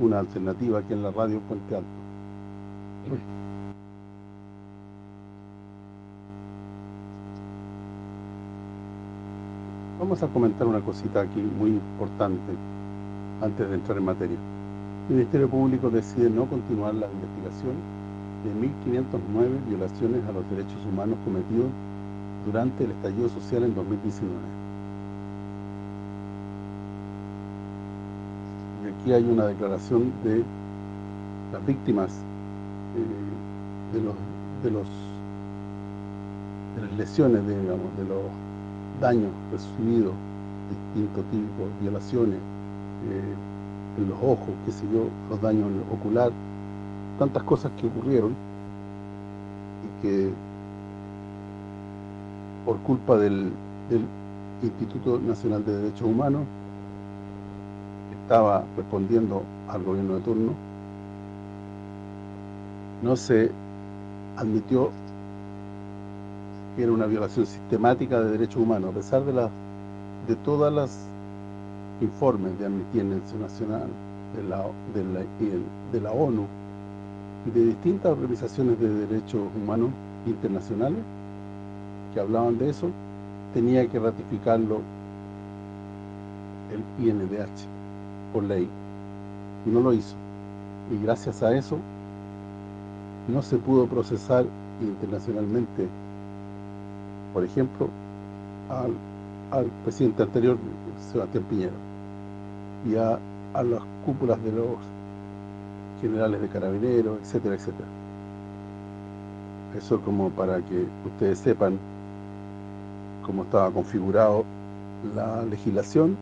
una alternativa aquí en la radio Puente Alto. Vamos a comentar una cosita aquí muy importante antes de entrar en materia. El Ministerio Público decide no continuar la investigación de 1.509 violaciones a los derechos humanos cometidos durante el estallido social en 2019. Aquí hay una declaración de las víctimas eh, de los de los de las lesiones, digamos, de los daños recibidos, distintos tipos, violaciones, eh, en los ojos, que se yo, los daños ocular, tantas cosas que ocurrieron y que por culpa del, Instituto Nacional de Derechos Humanos estaba respondiendo al gobierno de turno no se admitió que era una violación sistemática de derechos humanos, a pesar de las de todas las informes de Amnistía Internacional, de la, de la, de la ONU y de distintas organizaciones de derechos humanos internacionales que hablaban de eso, tenía que ratificarlo el INDH por ley no lo hizo y gracias a eso no se pudo procesar internacionalmente por ejemplo al, al presidente anterior Sebastián Piñera y a, a las cúpulas de los generales de carabineros, etcétera, etcétera. Eso como para que ustedes sepan cómo estaba configurado la legislación,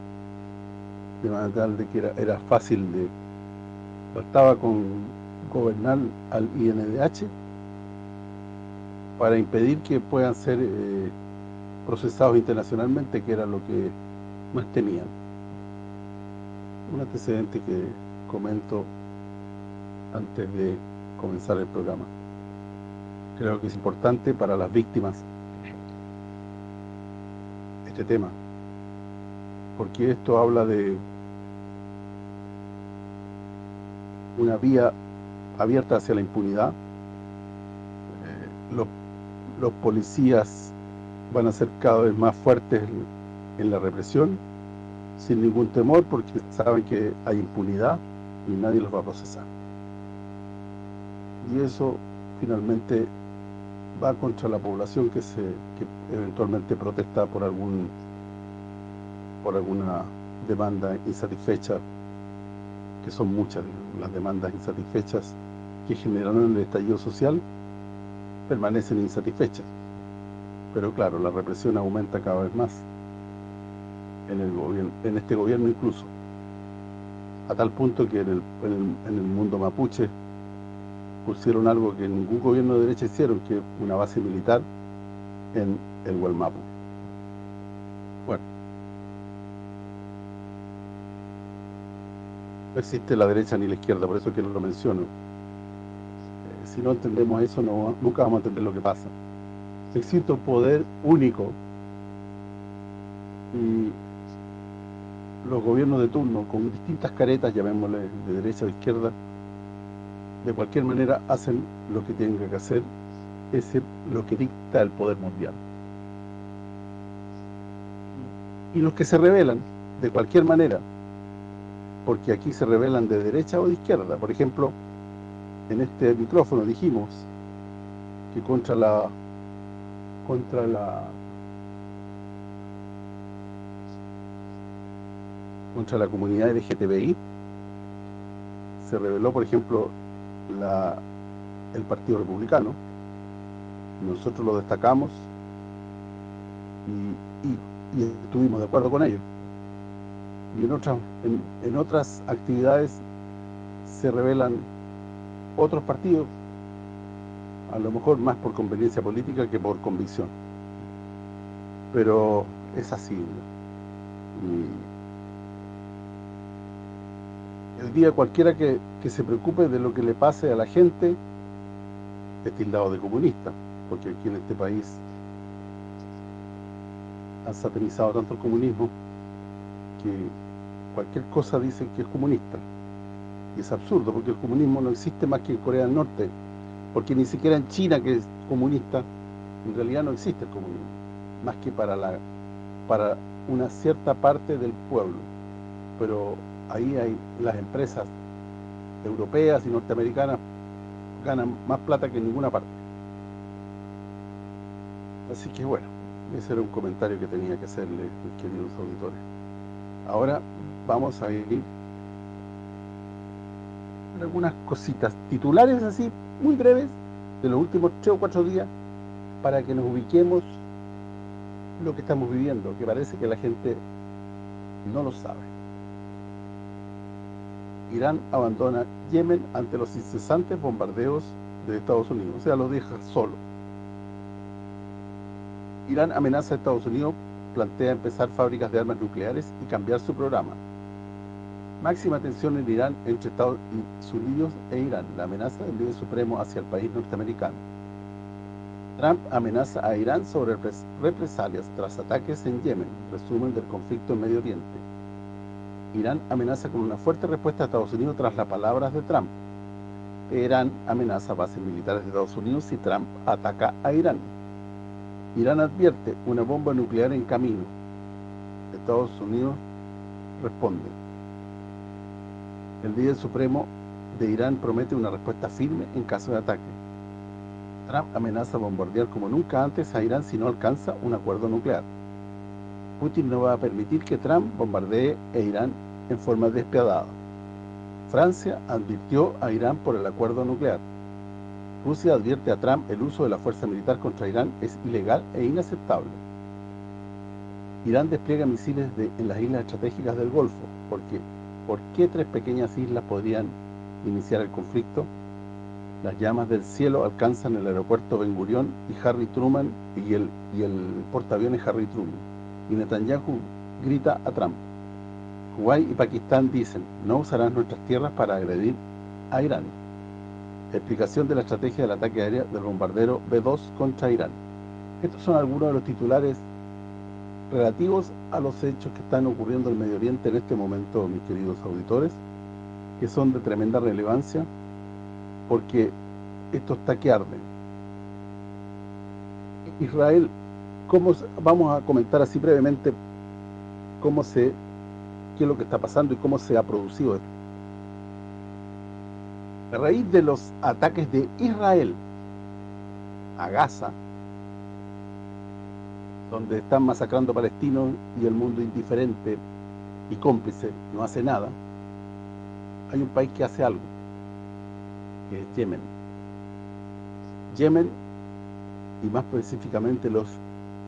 de que era, fácil de... Bastaba con gobernar al INDH para impedir que puedan ser eh, procesados internacionalmente, que era lo que más temían. Un antecedente que comento antes de comenzar el programa. Creo que es importante para las víctimas este tema, porque esto habla de una vía abierta hacia la impunidad. Eh, los, los policías van a ser cada vez más fuertes en la represión, sin ningún temor, porque saben que hay impunidad y nadie los va a procesar y eso finalmente va contra la población que se que eventualmente protesta por algún por alguna demanda insatisfecha que son muchas las demandas insatisfechas que generaron el estallido social permanecen insatisfechas pero claro, la represión aumenta cada vez más en el gobierno en este gobierno incluso a tal punto que en el, en el mundo mapuche pusieron algo que ningún gobierno de derecha hicieron, que una base militar en el Huelmapu. No existe la derecha ni la izquierda, por eso que lo menciono. Eh, si no entendemos eso, no, nunca vamos a entender lo que pasa. Existe un poder único y los gobiernos de turno, con distintas caretas, llamémosle de derecha o de izquierda, de cualquier manera hacen lo que tienen que hacer, es lo que dicta el poder mundial. Y los que se rebelan, de cualquier manera, porque aquí se rebelan de derecha o de izquierda, por ejemplo, en este micrófono dijimos que contra la contra la contra la comunidad LGTBI se reveló, por ejemplo, el Partido Republicano. Nosotros lo destacamos y, estuvimos de acuerdo con ellos. Y en otras, en, otras actividades se revelan otros partidos, a lo mejor más por conveniencia política que por convicción. Pero es así. El día cualquiera que, se preocupe de lo que le pase a la gente es tildado de comunista, porque aquí en este país han satanizado tanto el comunismo que cualquier cosa dicen que es comunista. Y es absurdo, porque el comunismo no existe más que en Corea del Norte, porque ni siquiera en China, que es comunista, en realidad no existe el comunismo, más que para la para una cierta parte del pueblo. Pero ahí hay las empresas europeas y norteamericanas ganan más plata que en ninguna parte. Así que bueno, ese era un comentario que tenía que hacerle, mis queridos auditores. Ahora vamos a ir algunas cositas titulares así, muy breves, de los últimos tres o cuatro días, para que nos ubiquemos lo que estamos viviendo, que parece que la gente no lo sabe. Irán abandona Yemen ante los incesantes bombardeos de Estados Unidos, o sea, lo deja solo. Irán amenaza a Estados Unidos, plantea empezar fábricas de armas nucleares y cambiar su programa. Máxima tensión en Irán entre Estados Unidos e Irán, la amenaza del líder supremo hacia el país norteamericano. Trump amenaza a Irán sobre represalias tras ataques en Yemen, resumen del conflicto en Medio Oriente. Irán amenaza con una fuerte respuesta a Estados Unidos tras las palabras de Trump. Irán amenaza bases militares de Estados Unidos si Trump ataca a Irán. Irán advierte una bomba nuclear en camino. Estados Unidos responde. El líder supremo de Irán promete una respuesta firme en caso de ataque. Trump amenaza bombardear como nunca antes a Irán si no alcanza un acuerdo nuclear. Putin no va a permitir que Trump bombardee a Irán en forma despiadada. Francia advirtió a Irán por el acuerdo nuclear. Rusia advierte a Trump el uso de la fuerza militar contra Irán es ilegal e inaceptable. Irán despliega misiles en las islas estratégicas del Golfo. ¿Por qué? ¿Por qué tres pequeñas islas podrían iniciar el conflicto? Las llamas del cielo alcanzan el aeropuerto Ben Gurion y Harry Truman y el, y el portaaviones Harry Truman. Y Netanyahu grita a Trump. Kuwait y Pakistán dicen, no usarán nuestras tierras para agredir a Irán. Explicación de la estrategia del ataque aéreo del bombardero B-2 contra Irán. Estos son algunos de los titulares relativos a los hechos que están ocurriendo en Medio Oriente en este momento, mis queridos auditores, que son de tremenda relevancia porque esto está que arde. Israel, ¿cómo vamos a comentar así brevemente cómo se qué es lo que está pasando y cómo se ha producido esto. A raíz de los ataques de Israel a Gaza, donde están masacrando palestinos y el mundo indiferente y cómplice no hace nada, hay un país que hace algo que es Yemen. Yemen, y más específicamente los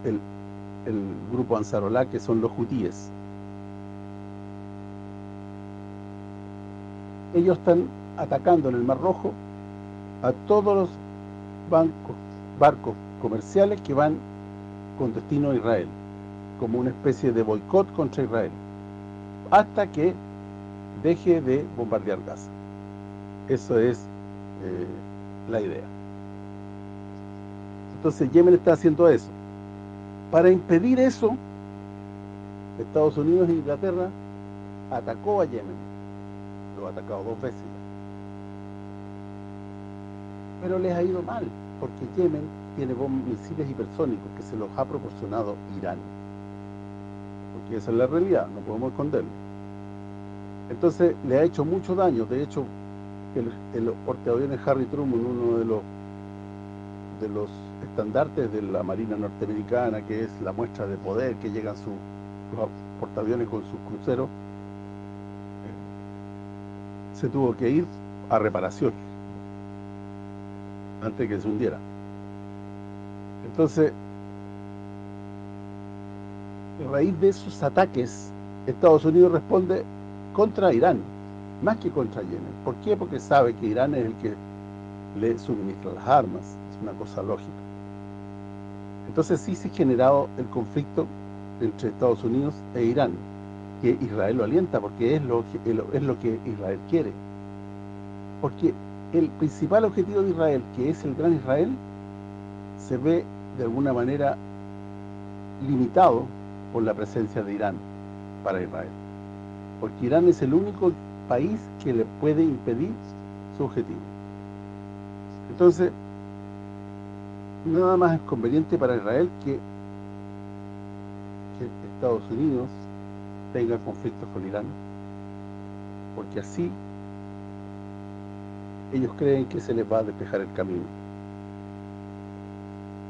el, el grupo Ansarolá, que son los hutíes. Ellos están atacando en el Mar Rojo a todos los bancos, barcos comerciales que van con destino a Israel, como una especie de boicot contra Israel, hasta que deje de bombardear Gaza. Eso es eh, la idea. Entonces Yemen está haciendo eso. Para impedir eso, Estados Unidos e Inglaterra atacó a Yemen. Lo ha atacado dos veces. Pero les ha ido mal, porque Yemen tiene misiles hipersónicos que se los ha proporcionado Irán. Porque esa es la realidad, no podemos esconderlo. Entonces le ha hecho mucho daño, de hecho el, el portaaviones Harry Truman, uno de los de estandartes de la Marina norteamericana, que es la muestra de poder que llegan sus, portaaviones con sus cruceros, se tuvo que ir a reparación antes que se hundiera. Entonces, a raíz de esos ataques, Estados Unidos responde contra Irán más que contra Yemen. ¿Por qué? Porque sabe que Irán es el que le suministra las armas, es una cosa lógica. Entonces sí se ha generado el conflicto entre Estados Unidos e Irán, que Israel lo alienta porque es lo que, es lo que Israel quiere. Porque el principal objetivo de Israel, que es el gran Israel, se ve de alguna manera limitado por la presencia de Irán para Israel. Porque Irán es el único país que le puede impedir su objetivo. Entonces, nada más es conveniente para Israel que, Estados Unidos tenga conflictos con Irán, porque así ellos creen que se les va a despejar el camino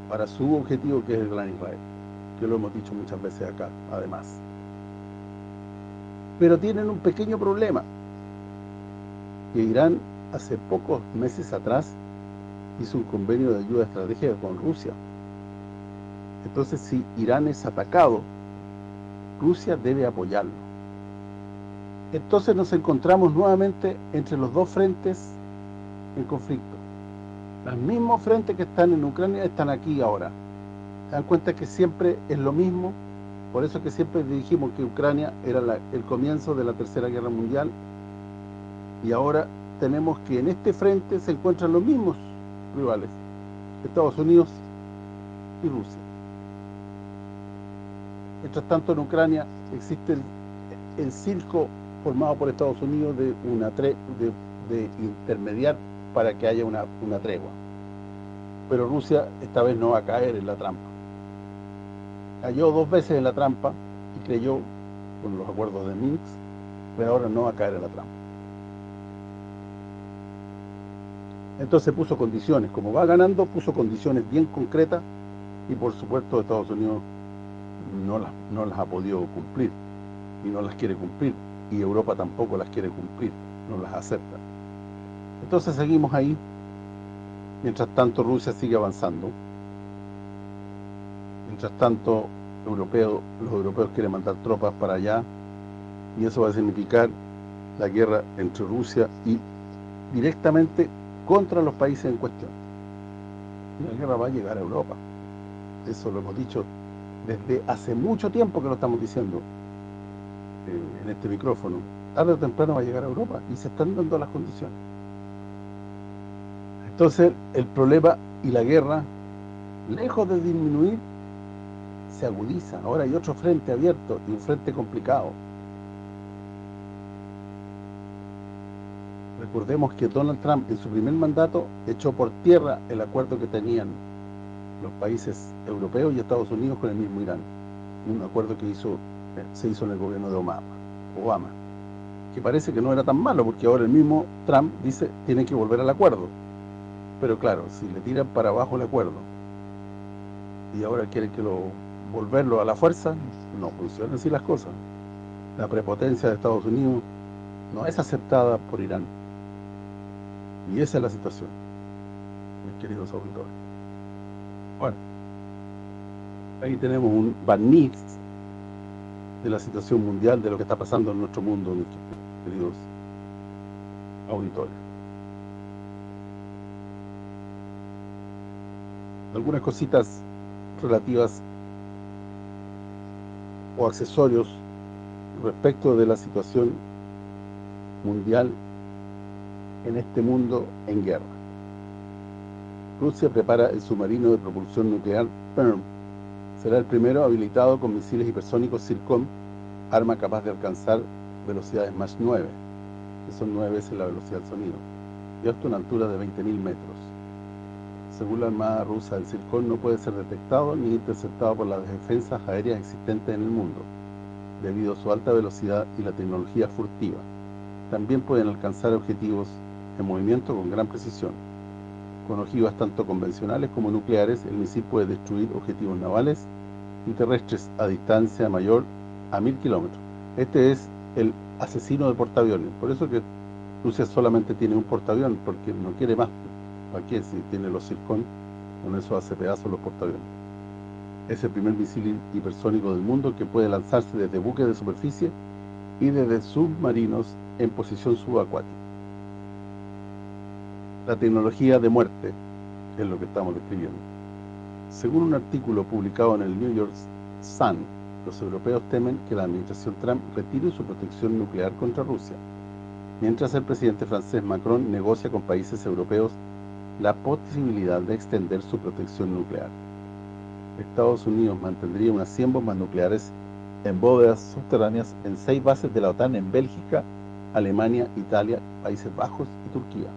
para su objetivo que es el Gran Israel, que lo hemos dicho muchas veces acá, además. Pero tienen un pequeño problema, que Irán hace pocos meses atrás hizo un convenio de ayuda estratégica con Rusia. Entonces, si Irán es atacado, Rusia debe apoyarlo. Entonces nos encontramos nuevamente entre los dos frentes en conflicto. Los mismos frentes que están en Ucrania están aquí ahora. Se dan cuenta que siempre es lo mismo, por eso que siempre dijimos que Ucrania era el comienzo de la Tercera Guerra Mundial y ahora tenemos que en este frente se encuentran los mismos rivales, Estados Unidos y Rusia. Mientras tanto en Ucrania existe el, circo formado por Estados Unidos de una de, de intermediar para que haya una, tregua. Pero Rusia esta vez no va a caer en la trampa. Cayó dos veces en la trampa y creyó con los acuerdos de Minsk, pero ahora no va a caer en la trampa. Entonces puso condiciones, como va ganando, puso condiciones bien concretas y por supuesto Estados Unidos no las ha podido cumplir y no las quiere cumplir y Europa tampoco las quiere cumplir, no las acepta. Entonces seguimos ahí, mientras tanto Rusia sigue avanzando. Mientras tanto europeo, los europeos quieren mandar tropas para allá y eso va a significar la guerra entre Rusia y directamente contra los países en cuestión. la guerra va a llegar a Europa. Eso lo hemos dicho desde hace mucho tiempo que lo estamos diciendo eh, en este micrófono. Tarde o temprano va a llegar a Europa y se están dando las condiciones. Entonces, el problema y la guerra, lejos de disminuir, se agudiza. Ahora hay otro frente abierto y un frente complicado. Recordemos que Donald Trump en su primer mandato echó por tierra el acuerdo que tenían los países europeos y Estados Unidos con el mismo Irán. Un acuerdo que hizo se hizo en el gobierno de. Obama que parece que no era tan malo, porque ahora el mismo Trump dice tiene que volver al acuerdo pero claro, si le tiran para abajo el acuerdo y ahora quieren que lo volverlo a la fuerza, no funcionan así las cosas. La prepotencia de Estados Unidos no es aceptada por Irán. Y esa es la situación, mis queridos auditores. Bueno, ahí tenemos un barniz de la situación mundial, de lo que está pasando en nuestro mundo, mis queridos auditores. Algunas cositas relativas o accesorios respecto de la situación mundial en este mundo en guerra. Rusia prepara el submarino de propulsión nuclear PERM. Será el primero habilitado con misiles hipersónicos Circon, arma capaz de alcanzar velocidades más 9, que son 9 veces la velocidad del sonido, y hasta una altura de 20.000 metros según la Armada rusa, el Circon no puede ser detectado ni interceptado por las defensas aéreas existentes en el mundo, debido a su alta velocidad y la tecnología furtiva. También pueden alcanzar objetivos en movimiento con gran precisión. Con ojivas tanto convencionales como nucleares, el misil puede destruir objetivos navales y terrestres a distancia mayor a mil kilómetros. Este es el asesino de portaaviones. Por eso que Rusia solamente tiene un portaavión, porque no quiere más ¿Para qué? Si tiene los Circon, con eso hace pedazos los portaaviones. Es el primer misil hipersónico del mundo que puede lanzarse desde buques de superficie y desde submarinos en posición subacuática. La tecnología de muerte es lo que estamos describiendo. Según un artículo publicado en el New York Sun, los europeos temen que la administración Trump retire su protección nuclear contra Rusia, mientras el presidente francés Macron negocia con países europeos la posibilidad de extender su protección nuclear. Estados Unidos mantendría unas 100 bombas nucleares en bóvedas subterráneas en seis bases de la OTAN en Bélgica Alemania, Italia, Países Bajos y Turquía.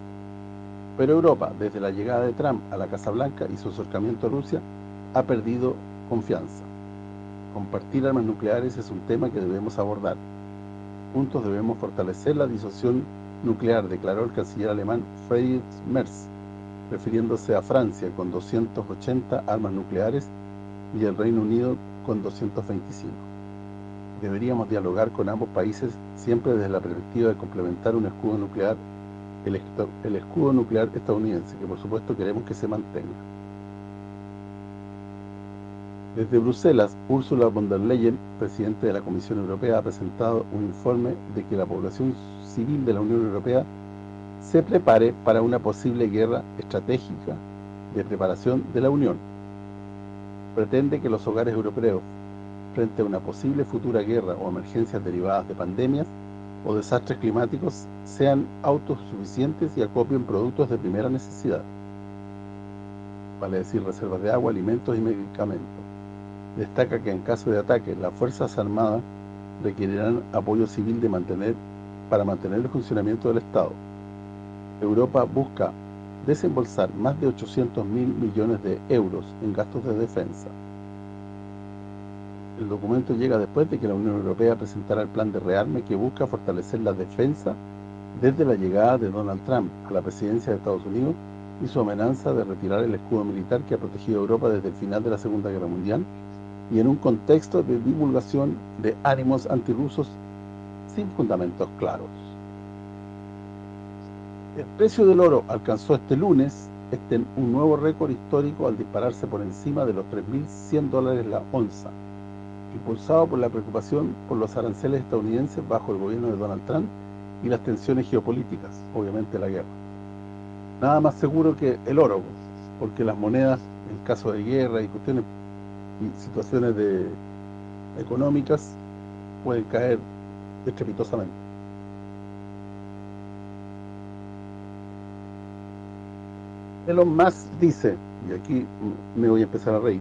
Pero Europa, desde la llegada de Trump a la Casa Blanca y su acercamiento a Rusia, ha perdido confianza. Compartir armas nucleares es un tema que debemos abordar. Juntos debemos fortalecer la disociación nuclear, declaró el canciller alemán Friedrich Merz, refiriéndose a Francia con 280 armas nucleares y el Reino Unido con 225. Deberíamos dialogar con ambos países siempre desde la perspectiva de complementar un escudo nuclear el, escudo nuclear estadounidense, que por supuesto queremos que se mantenga. Desde Bruselas, Ursula von der Leyen, presidente de la Comisión Europea, ha presentado un informe de que la población civil de la Unión Europea se prepare para una posible guerra estratégica de preparación de la Unión. Pretende que los hogares europeos, frente a una posible futura guerra o emergencias derivadas de pandemias, o desastres climáticos sean autosuficientes y acopien productos de primera necesidad, vale decir reservas de agua, alimentos y medicamentos. Destaca que en caso de ataque, las Fuerzas Armadas requerirán apoyo civil de mantener para mantener el funcionamiento del Estado. Europa busca desembolsar más de 800 mil millones de euros en gastos de defensa. El documento llega después de que la Unión Europea presentara el plan de rearme que busca fortalecer la defensa desde la llegada de Donald Trump a la presidencia de Estados Unidos y su amenaza de retirar el escudo militar que ha protegido a Europa desde el final de la Segunda Guerra Mundial y en un contexto de divulgación de ánimos antirrusos sin fundamentos claros. El precio del oro alcanzó este lunes este, un nuevo récord histórico al dispararse por encima de los 3.100 dólares la onza impulsado por la preocupación por los aranceles estadounidenses bajo el gobierno de Donald Trump y las tensiones geopolíticas, obviamente la guerra. Nada más seguro que el oro, porque las monedas, en caso de guerra y cuestiones y situaciones de económicas, pueden caer estrepitosamente. Elon Musk dice, y aquí me voy a empezar a reír,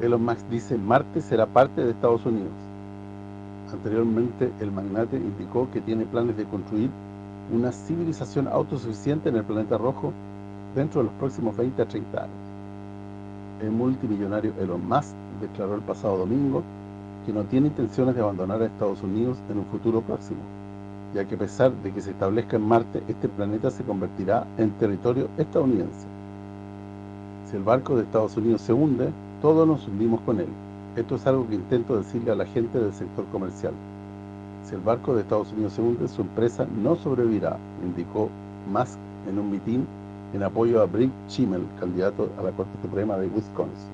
Elon Musk dice Marte será parte de Estados Unidos. Anteriormente, el magnate indicó que tiene planes de construir una civilización autosuficiente en el planeta rojo dentro de los próximos 20 a 30 años. El multimillonario Elon Musk declaró el pasado domingo que no tiene intenciones de abandonar a Estados Unidos en un futuro próximo, ya que a pesar de que se establezca en Marte, este planeta se convertirá en territorio estadounidense. Si el barco de Estados Unidos se hunde, todos nos hundimos con él. Esto es algo que intento decirle a la gente del sector comercial. Si el barco de Estados Unidos se hunde, su empresa no sobrevivirá, indicó Musk en un mitin en apoyo a Brick Schimmel, candidato a la Corte Suprema de Wisconsin.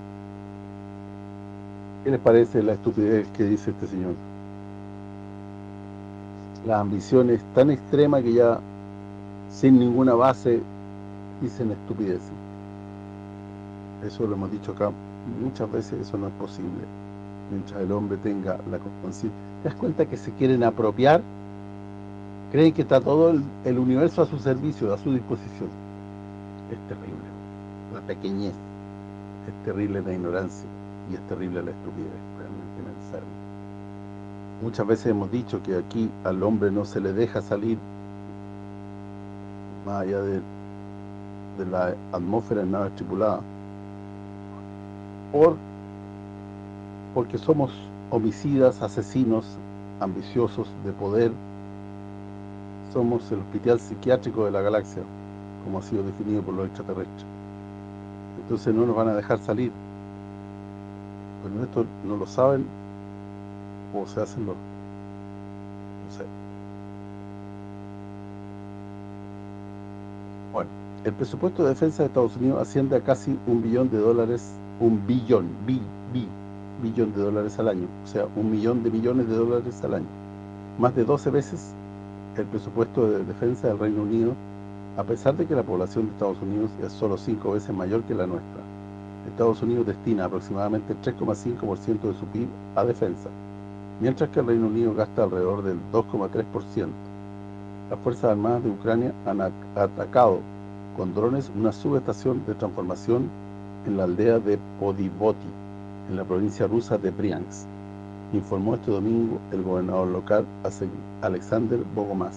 ¿Qué les parece la estupidez que dice este señor? La ambición es tan extrema que ya sin ninguna base dicen estupideces. Eso lo hemos dicho acá muchas veces eso no es posible mientras el hombre tenga la conciencia. ¿Te das cuenta que se quieren apropiar? Creen que está todo el, universo a su servicio, a su disposición. Es terrible. La pequeñez. Es terrible la ignorancia. Y es terrible la estupidez. Realmente me enfermo. Muchas veces hemos dicho que aquí al hombre no se le deja salir más allá de, la atmósfera en nada tripulada por porque somos homicidas, asesinos, ambiciosos de poder, somos el hospital psiquiátrico de la galaxia, como ha sido definido por los extraterrestres. Entonces no nos van a dejar salir. Pero esto no lo saben se hacen los... No sé. Bueno, el presupuesto de defensa de Estados Unidos asciende a casi un billón de dólares un billón, bi, bi, billón de dólares al año, o sea, un millón de millones de dólares al año. Más de 12 veces el presupuesto de defensa del Reino Unido, a pesar de que la población de Estados Unidos es solo 5 veces mayor que la nuestra. Estados Unidos destina aproximadamente 3,5% de su PIB a defensa, mientras que el Reino Unido gasta alrededor del 2,3%. Las Fuerzas Armadas de Ucrania han atacado con drones una subestación de transformación en la aldea de Podivoti, en la provincia rusa de Briansk. informó este domingo el gobernador local Alexander Bogomaz.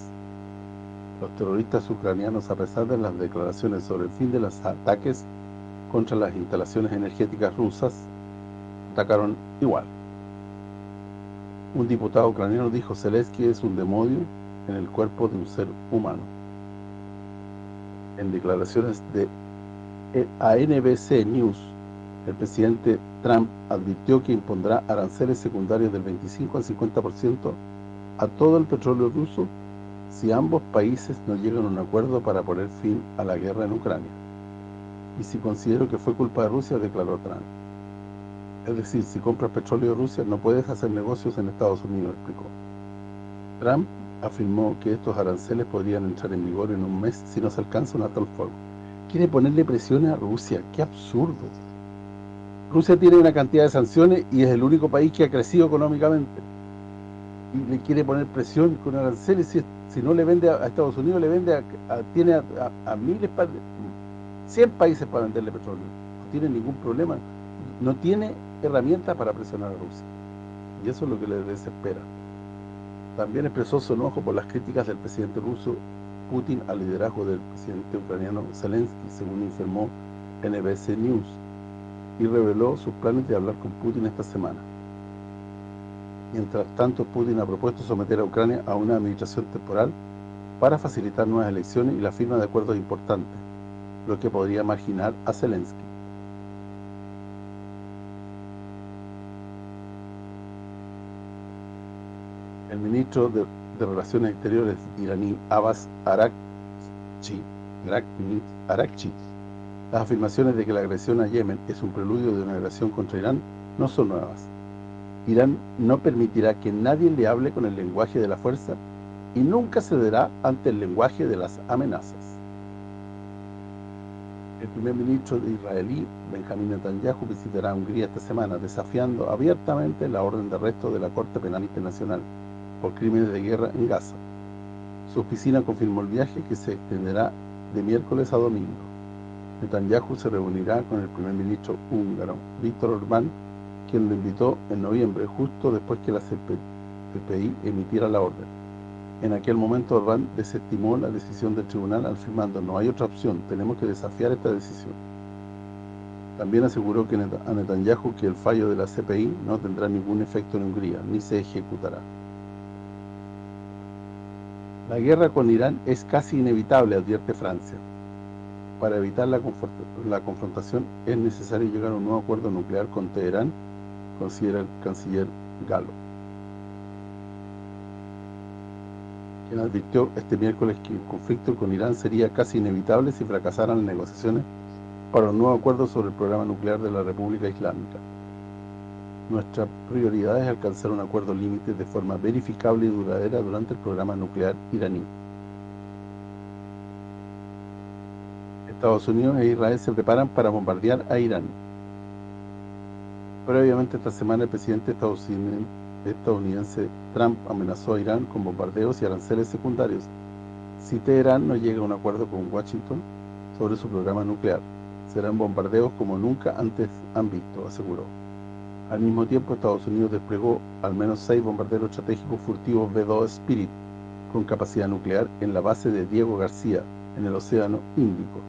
Los terroristas ucranianos, a pesar de las declaraciones sobre el fin de los ataques contra las instalaciones energéticas rusas, atacaron igual. Un diputado ucraniano dijo Zelensky es un demonio en el cuerpo de un ser humano. En declaraciones de a NBC News, el presidente Trump advirtió que impondrá aranceles secundarios del 25 al 50% a todo el petróleo ruso si ambos países no llegan a un acuerdo para poner fin a la guerra en Ucrania. Y si considero que fue culpa de Rusia, declaró Trump. Es decir, si compras petróleo de Rusia, no puedes hacer negocios en Estados Unidos, explicó. Trump afirmó que estos aranceles podrían entrar en vigor en un mes si no se alcanza un alto el fuego. Quiere ponerle presiones a Rusia, qué absurdo. Rusia tiene una cantidad de sanciones y es el único país que ha crecido económicamente. Y le quiere poner presión con aranceles si, si no le vende a, Estados Unidos, le vende a, tiene a, miles, 100 países para venderle petróleo. No tiene ningún problema. No tiene herramientas para presionar a Rusia. Y eso es lo que le desespera. También expresó su enojo por las críticas del presidente ruso Putin al liderazgo del presidente ucraniano Zelensky, según informó NBC News, y reveló sus planes de hablar con Putin esta semana. Mientras tanto, Putin ha propuesto someter a Ucrania a una administración temporal para facilitar nuevas elecciones y la firma de acuerdos importantes, lo que podría marginar a Zelensky. Ministro de, Relaciones Exteriores iraní Abbas Arakchi, Arakchi, las afirmaciones de que la agresión a Yemen es un preludio de una agresión contra Irán no son nuevas. Irán no permitirá que nadie le hable con el lenguaje de la fuerza y nunca cederá ante el lenguaje de las amenazas. El primer ministro israelí, Benjamín Netanyahu, visitará Hungría esta semana, desafiando abiertamente la orden de arresto de la Corte Penal Internacional por crímenes de guerra en Gaza. Su oficina confirmó el viaje que se extenderá de miércoles a domingo. Netanyahu se reunirá con el primer ministro húngaro, Víctor Orbán, quien lo invitó en noviembre, justo después que la CPI emitiera la orden. En aquel momento Orbán desestimó la decisión del tribunal afirmando no hay otra opción, tenemos que desafiar esta decisión. También aseguró que a Netanyahu que el fallo de la CPI no tendrá ningún efecto en Hungría, ni se ejecutará. La guerra con Irán es casi inevitable, advierte Francia. Para evitar la, confrontación es necesario llegar a un nuevo acuerdo nuclear con Teherán, considera el canciller Galo. Quien advirtió este miércoles que el conflicto con Irán sería casi inevitable si fracasaran las negociaciones para un nuevo acuerdo sobre el programa nuclear de la República Islámica. Nuestra prioridad es alcanzar un acuerdo límite de forma verificable y duradera durante el programa nuclear iraní. Estados Unidos e Israel se preparan para bombardear a Irán. Previamente esta semana el presidente estadounidense Trump amenazó a Irán con bombardeos y aranceles secundarios si Teherán no llega a un acuerdo con Washington sobre su programa nuclear. Serán bombardeos como nunca antes han visto, aseguró. Al mismo tiempo, Estados Unidos desplegó al menos seis bombarderos estratégicos furtivos B-2 Spirit con capacidad nuclear en la base de Diego García, en el Océano Índico.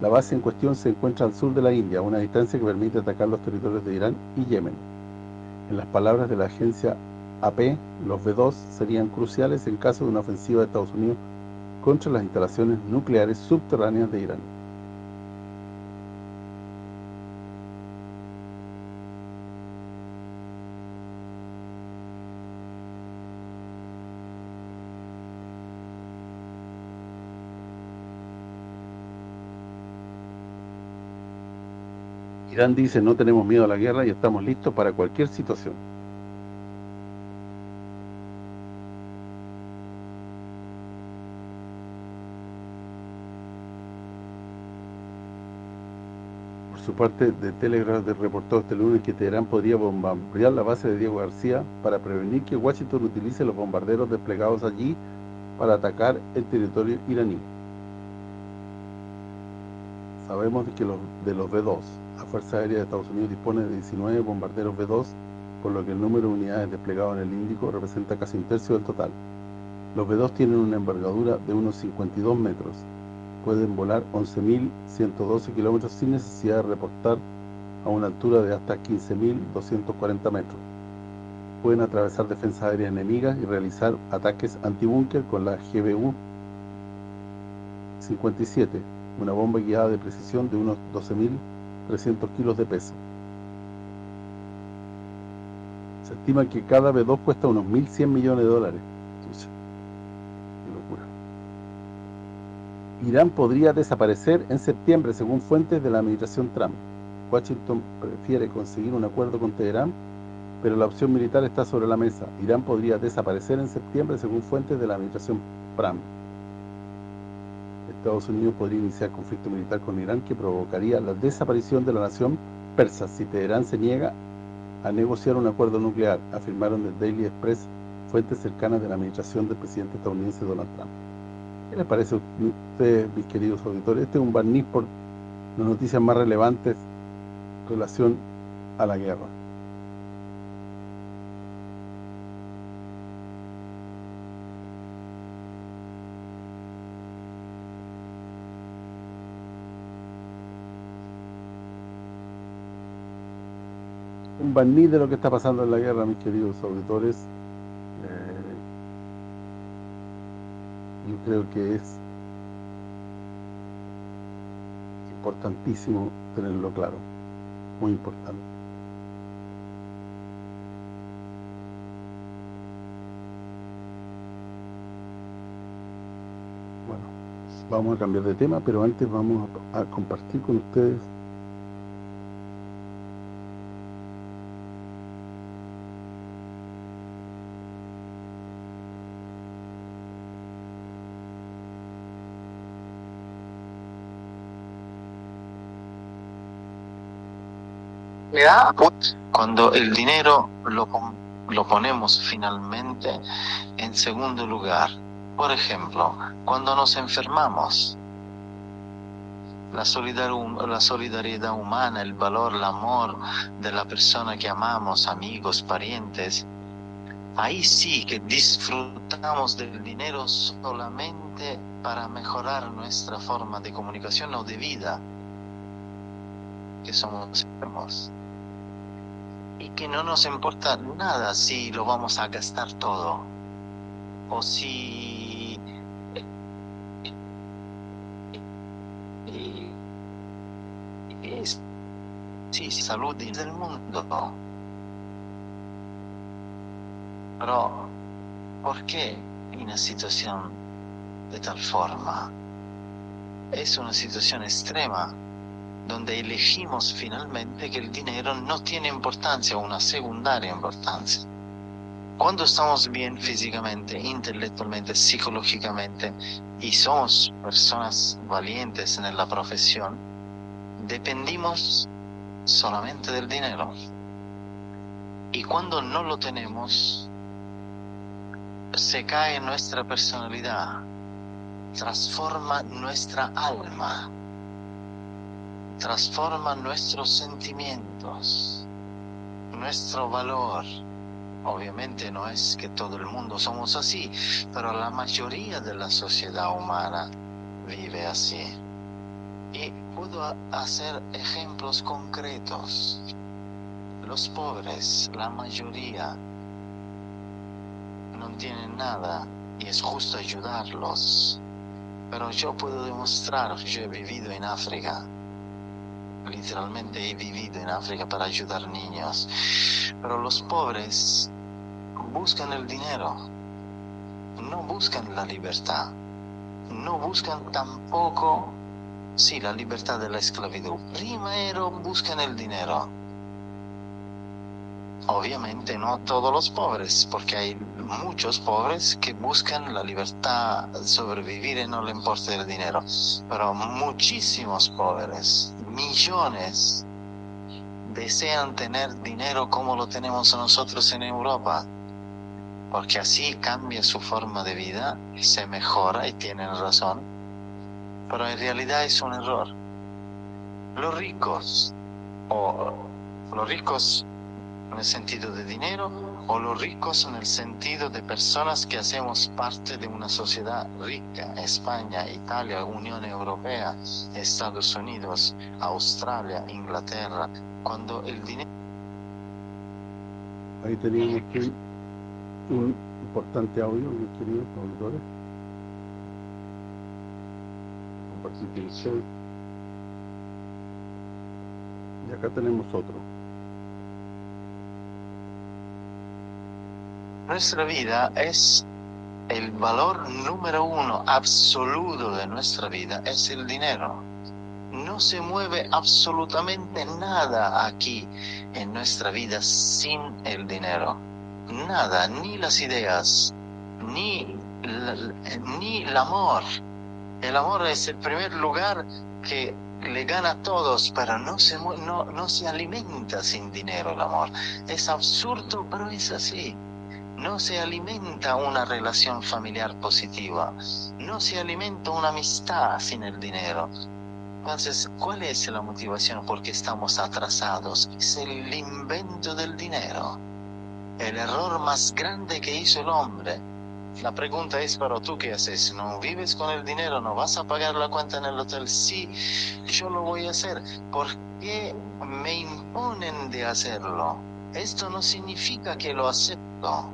La base en cuestión se encuentra al sur de la India, a una distancia que permite atacar los territorios de Irán y Yemen. En las palabras de la agencia AP, los B-2 serían cruciales en caso de una ofensiva de Estados Unidos contra las instalaciones nucleares subterráneas de Irán. Irán dice no tenemos miedo a la guerra y estamos listos para cualquier situación. Por su parte, de Telegraph reportó este lunes que Teherán podría bombardear la base de Diego García para prevenir que Washington utilice los bombarderos desplegados allí para atacar el territorio iraní. Sabemos que los, de los B-2 la Fuerza Aérea de Estados Unidos dispone de 19 bombarderos B-2 por lo que el número de unidades desplegadas en el Índico representa casi un tercio del total. Los B-2 tienen una envergadura de unos 52 metros. Pueden volar 11.112 kilómetros sin necesidad de reportar a una altura de hasta 15.240 metros. Pueden atravesar defensas aéreas enemigas y realizar ataques antibúnker con la GBU-57, una bomba guiada de precisión de unos 12.300 kilos de peso. Se estima que cada B2 cuesta unos 1.100 millones de dólares. Qué locura. Irán podría desaparecer en septiembre, según fuentes de la administración Trump. Washington prefiere conseguir un acuerdo con Teherán, pero la opción militar está sobre la mesa. Irán podría desaparecer en septiembre, según fuentes de la administración Trump. Estados Unidos podría iniciar conflicto militar con Irán que provocaría la desaparición de la nación persa si Teherán se niega a negociar un acuerdo nuclear, afirmaron el Daily Express fuentes cercanas de la administración del presidente estadounidense Donald Trump. ¿Qué les parece a ustedes, mis queridos auditores? Este es un barniz por las noticias más relevantes en relación a la guerra. Un barniz de lo que está pasando en la guerra, mis queridos auditores. Eh, yo creo que es importantísimo tenerlo claro, muy importante. Bueno, vamos a cambiar de tema, pero antes vamos a compartir con ustedes cuando el dinero lo, lo ponemos finalmente en segundo lugar. Por ejemplo, cuando nos enfermamos, la solidaridad, humana, el valor, el amor de la persona que amamos, amigos, parientes, ahí sí que disfrutamos del dinero solamente para mejorar nuestra forma de comunicación o de vida, que somos y que no nos importa nada si lo vamos a gastar todo. O si es sí, salud del mundo. Pero ¿por qué una situación de tal forma? Es una situación extrema donde elegimos finalmente que el dinero no tiene importancia, una secundaria importancia. Cuando estamos bien físicamente, intelectualmente, psicológicamente y somos personas valientes en la profesión, dependimos solamente del dinero. Y cuando no lo tenemos, se cae nuestra personalidad, transforma nuestra alma transforma nuestros sentimientos, nuestro valor. Obviamente no es que todo el mundo somos así, pero la mayoría de la sociedad humana vive así. Y puedo hacer ejemplos concretos. Los pobres, la mayoría, no tienen nada y es justo ayudarlos. Pero yo puedo demostrar, yo he vivido en África, literalmente he vivido en África para ayudar niños. Pero los pobres buscan el dinero, no buscan la libertad, no buscan tampoco, sí, la libertad de la esclavitud. Primero buscan el dinero. Obviamente no todos los pobres, porque hay muchos pobres que buscan la libertad, sobrevivir y no le importa el dinero, pero muchísimos pobres millones desean tener dinero como lo tenemos nosotros en Europa, porque así cambia su forma de vida, se mejora y tienen razón, pero en realidad es un error. Los ricos, o los ricos en el sentido de dinero o los ricos en el sentido de personas que hacemos parte de una sociedad rica, España, Italia, Unión Europea, Estados Unidos, Australia, Inglaterra, cuando el dinero... Ahí teníamos un importante audio, mis queridos auditores. Compartir Y acá tenemos otro. Nuestra vida es el valor número uno absoluto de nuestra vida, es el dinero. No se mueve absolutamente nada aquí en nuestra vida sin el dinero. Nada, ni las ideas, ni, ni el amor. El amor es el primer lugar que le gana a todos, pero no se, no, no se alimenta sin dinero el amor. Es absurdo, pero es así. No se alimenta una relación familiar positiva. No se alimenta una amistad sin el dinero. Entonces, ¿cuál es la motivación por qué estamos atrasados? Es el invento del dinero. El error más grande que hizo el hombre. La pregunta es, pero tú qué haces? ¿No vives con el dinero? ¿No vas a pagar la cuenta en el hotel? Sí, yo lo voy a hacer. ¿Por qué me imponen de hacerlo? Esto no significa que lo acepto.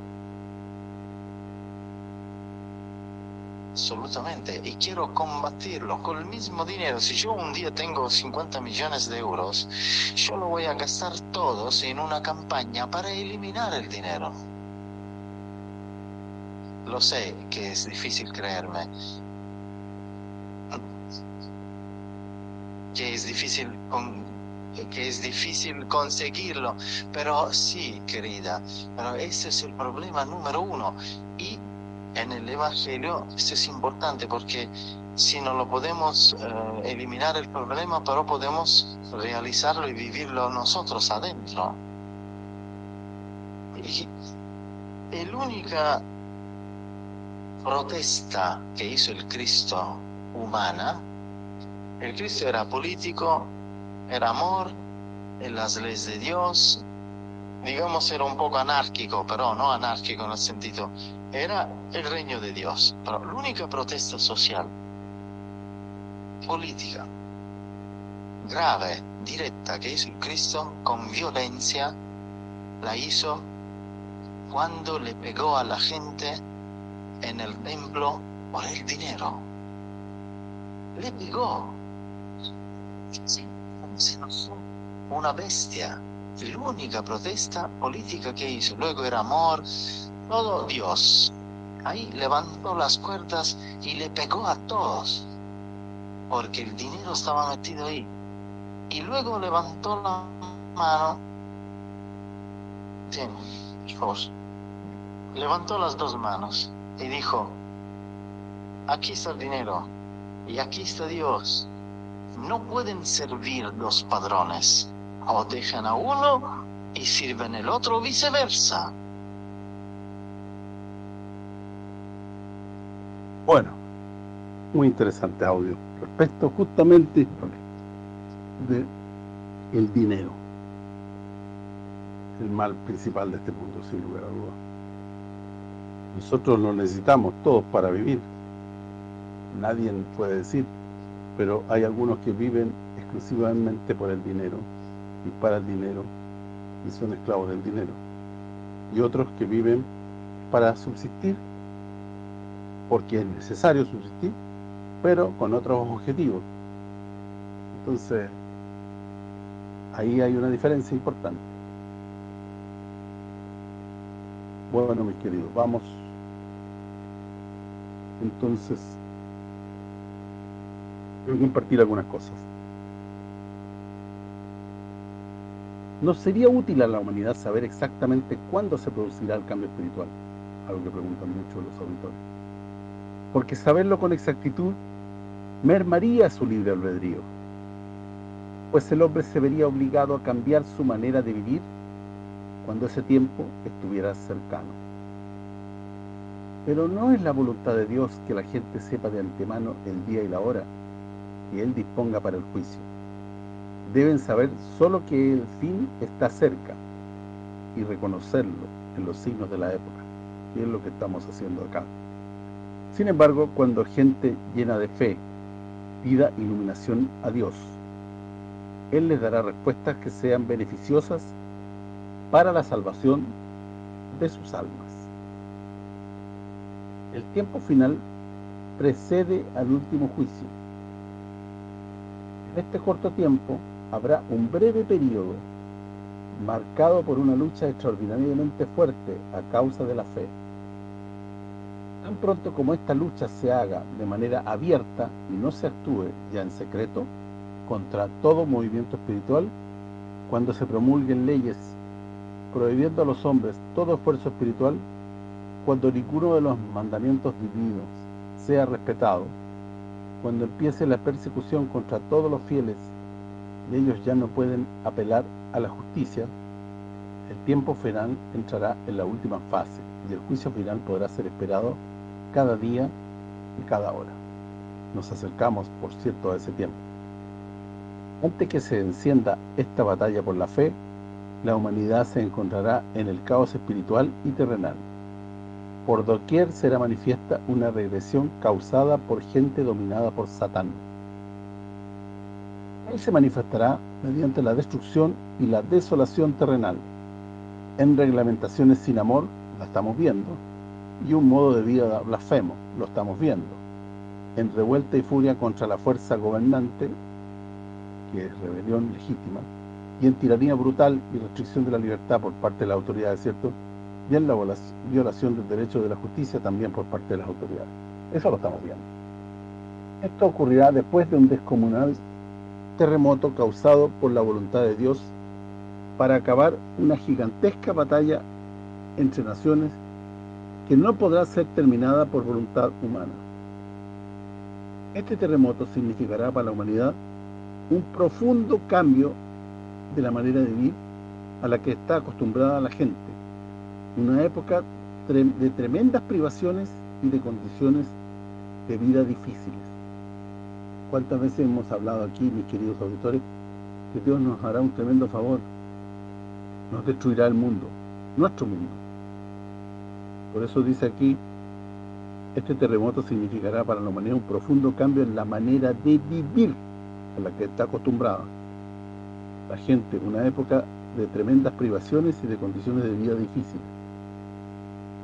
Absolutamente, y quiero combatirlo con el mismo dinero. Si yo un día tengo 50 millones de euros, yo lo voy a gastar todos en una campaña para eliminar el dinero. Lo sé que es difícil creerme, que es difícil que es difícil conseguirlo, pero sí, querida, pero ese es el problema número uno. Y en el Evangelio esto es importante porque si no lo podemos eh, eliminar el problema, pero podemos realizarlo y vivirlo nosotros adentro. Y la única protesta que hizo el Cristo humana, el Cristo era político, era amor, en las leyes de Dios, digamos era un poco anárquico, pero no anárquico en el sentido era el reino de Dios. Pero la única protesta social, política, grave, directa que hizo Cristo con violencia, la hizo cuando le pegó a la gente en el templo por el dinero. Le pegó. Enojó. Una bestia. La única protesta política que hizo. Luego era amor, todo Dios. Ahí levantó las cuerdas y le pegó a todos, porque el dinero estaba metido ahí. Y luego levantó la mano. Sí, Levantó las dos manos y dijo, aquí está el dinero y aquí está Dios. No pueden servir los padrones. O dejan a uno y sirven el otro, viceversa. Bueno, muy interesante audio respecto justamente de el dinero, el mal principal de este mundo, sin lugar a dudas. Nosotros lo necesitamos todos para vivir. Nadie puede decir, pero hay algunos que viven exclusivamente por el dinero y para el dinero y son esclavos del dinero. Y otros que viven para subsistir porque es necesario subsistir, pero con otros objetivos. Entonces, ahí hay una diferencia importante. Bueno, mis queridos, vamos. Entonces, quiero compartir algunas cosas. ¿No sería útil a la humanidad saber exactamente cuándo se producirá el cambio espiritual? Algo que preguntan mucho los auditores porque saberlo con exactitud mermaría su libre albedrío, pues el hombre se vería obligado a cambiar su manera de vivir cuando ese tiempo estuviera cercano. Pero no es la voluntad de Dios que la gente sepa de antemano el día y la hora que Él disponga para el juicio. Deben saber solo que el fin está cerca y reconocerlo en los signos de la época, que es lo que estamos haciendo acá. Sin embargo, cuando gente llena de fe pida iluminación a Dios, Él les dará respuestas que sean beneficiosas para la salvación de sus almas. El tiempo final precede al último juicio. En este corto tiempo habrá un breve periodo marcado por una lucha extraordinariamente fuerte a causa de la fe. Tan pronto como esta lucha se haga de manera abierta y no se actúe ya en secreto contra todo movimiento espiritual, cuando se promulguen leyes prohibiendo a los hombres todo esfuerzo espiritual, cuando ninguno de los mandamientos divinos sea respetado, cuando empiece la persecución contra todos los fieles y ellos ya no pueden apelar a la justicia, el tiempo final entrará en la última fase y el juicio final podrá ser esperado cada día y cada hora. Nos acercamos, por cierto, a ese tiempo. Antes que se encienda esta batalla por la fe, la humanidad se encontrará en el caos espiritual y terrenal. Por doquier será manifiesta una regresión causada por gente dominada por Satán. Él se manifestará mediante la destrucción y la desolación terrenal, en reglamentaciones sin amor, la estamos viendo, y un modo de vida blasfemo, lo estamos viendo, en revuelta y furia contra la fuerza gobernante, que es rebelión legítima, y en tiranía brutal y restricción de la libertad por parte de las autoridades, ¿cierto? Y en la violación del derecho de la justicia también por parte de las autoridades. Eso lo estamos viendo. Esto ocurrirá después de un descomunal terremoto causado por la voluntad de Dios para acabar una gigantesca batalla entre naciones que no podrá ser terminada por voluntad humana. Este terremoto significará para la humanidad un profundo cambio de la manera de vivir a la que está acostumbrada la gente. Una época de tremendas privaciones y de condiciones de vida difíciles. ¿Cuántas veces hemos hablado aquí, mis queridos auditores, que Dios nos hará un tremendo favor? Nos destruirá el mundo, nuestro mundo. Por eso dice aquí, este terremoto significará para la humanidad un profundo cambio en la manera de vivir a la que está acostumbrada la gente una época de tremendas privaciones y de condiciones de vida difíciles.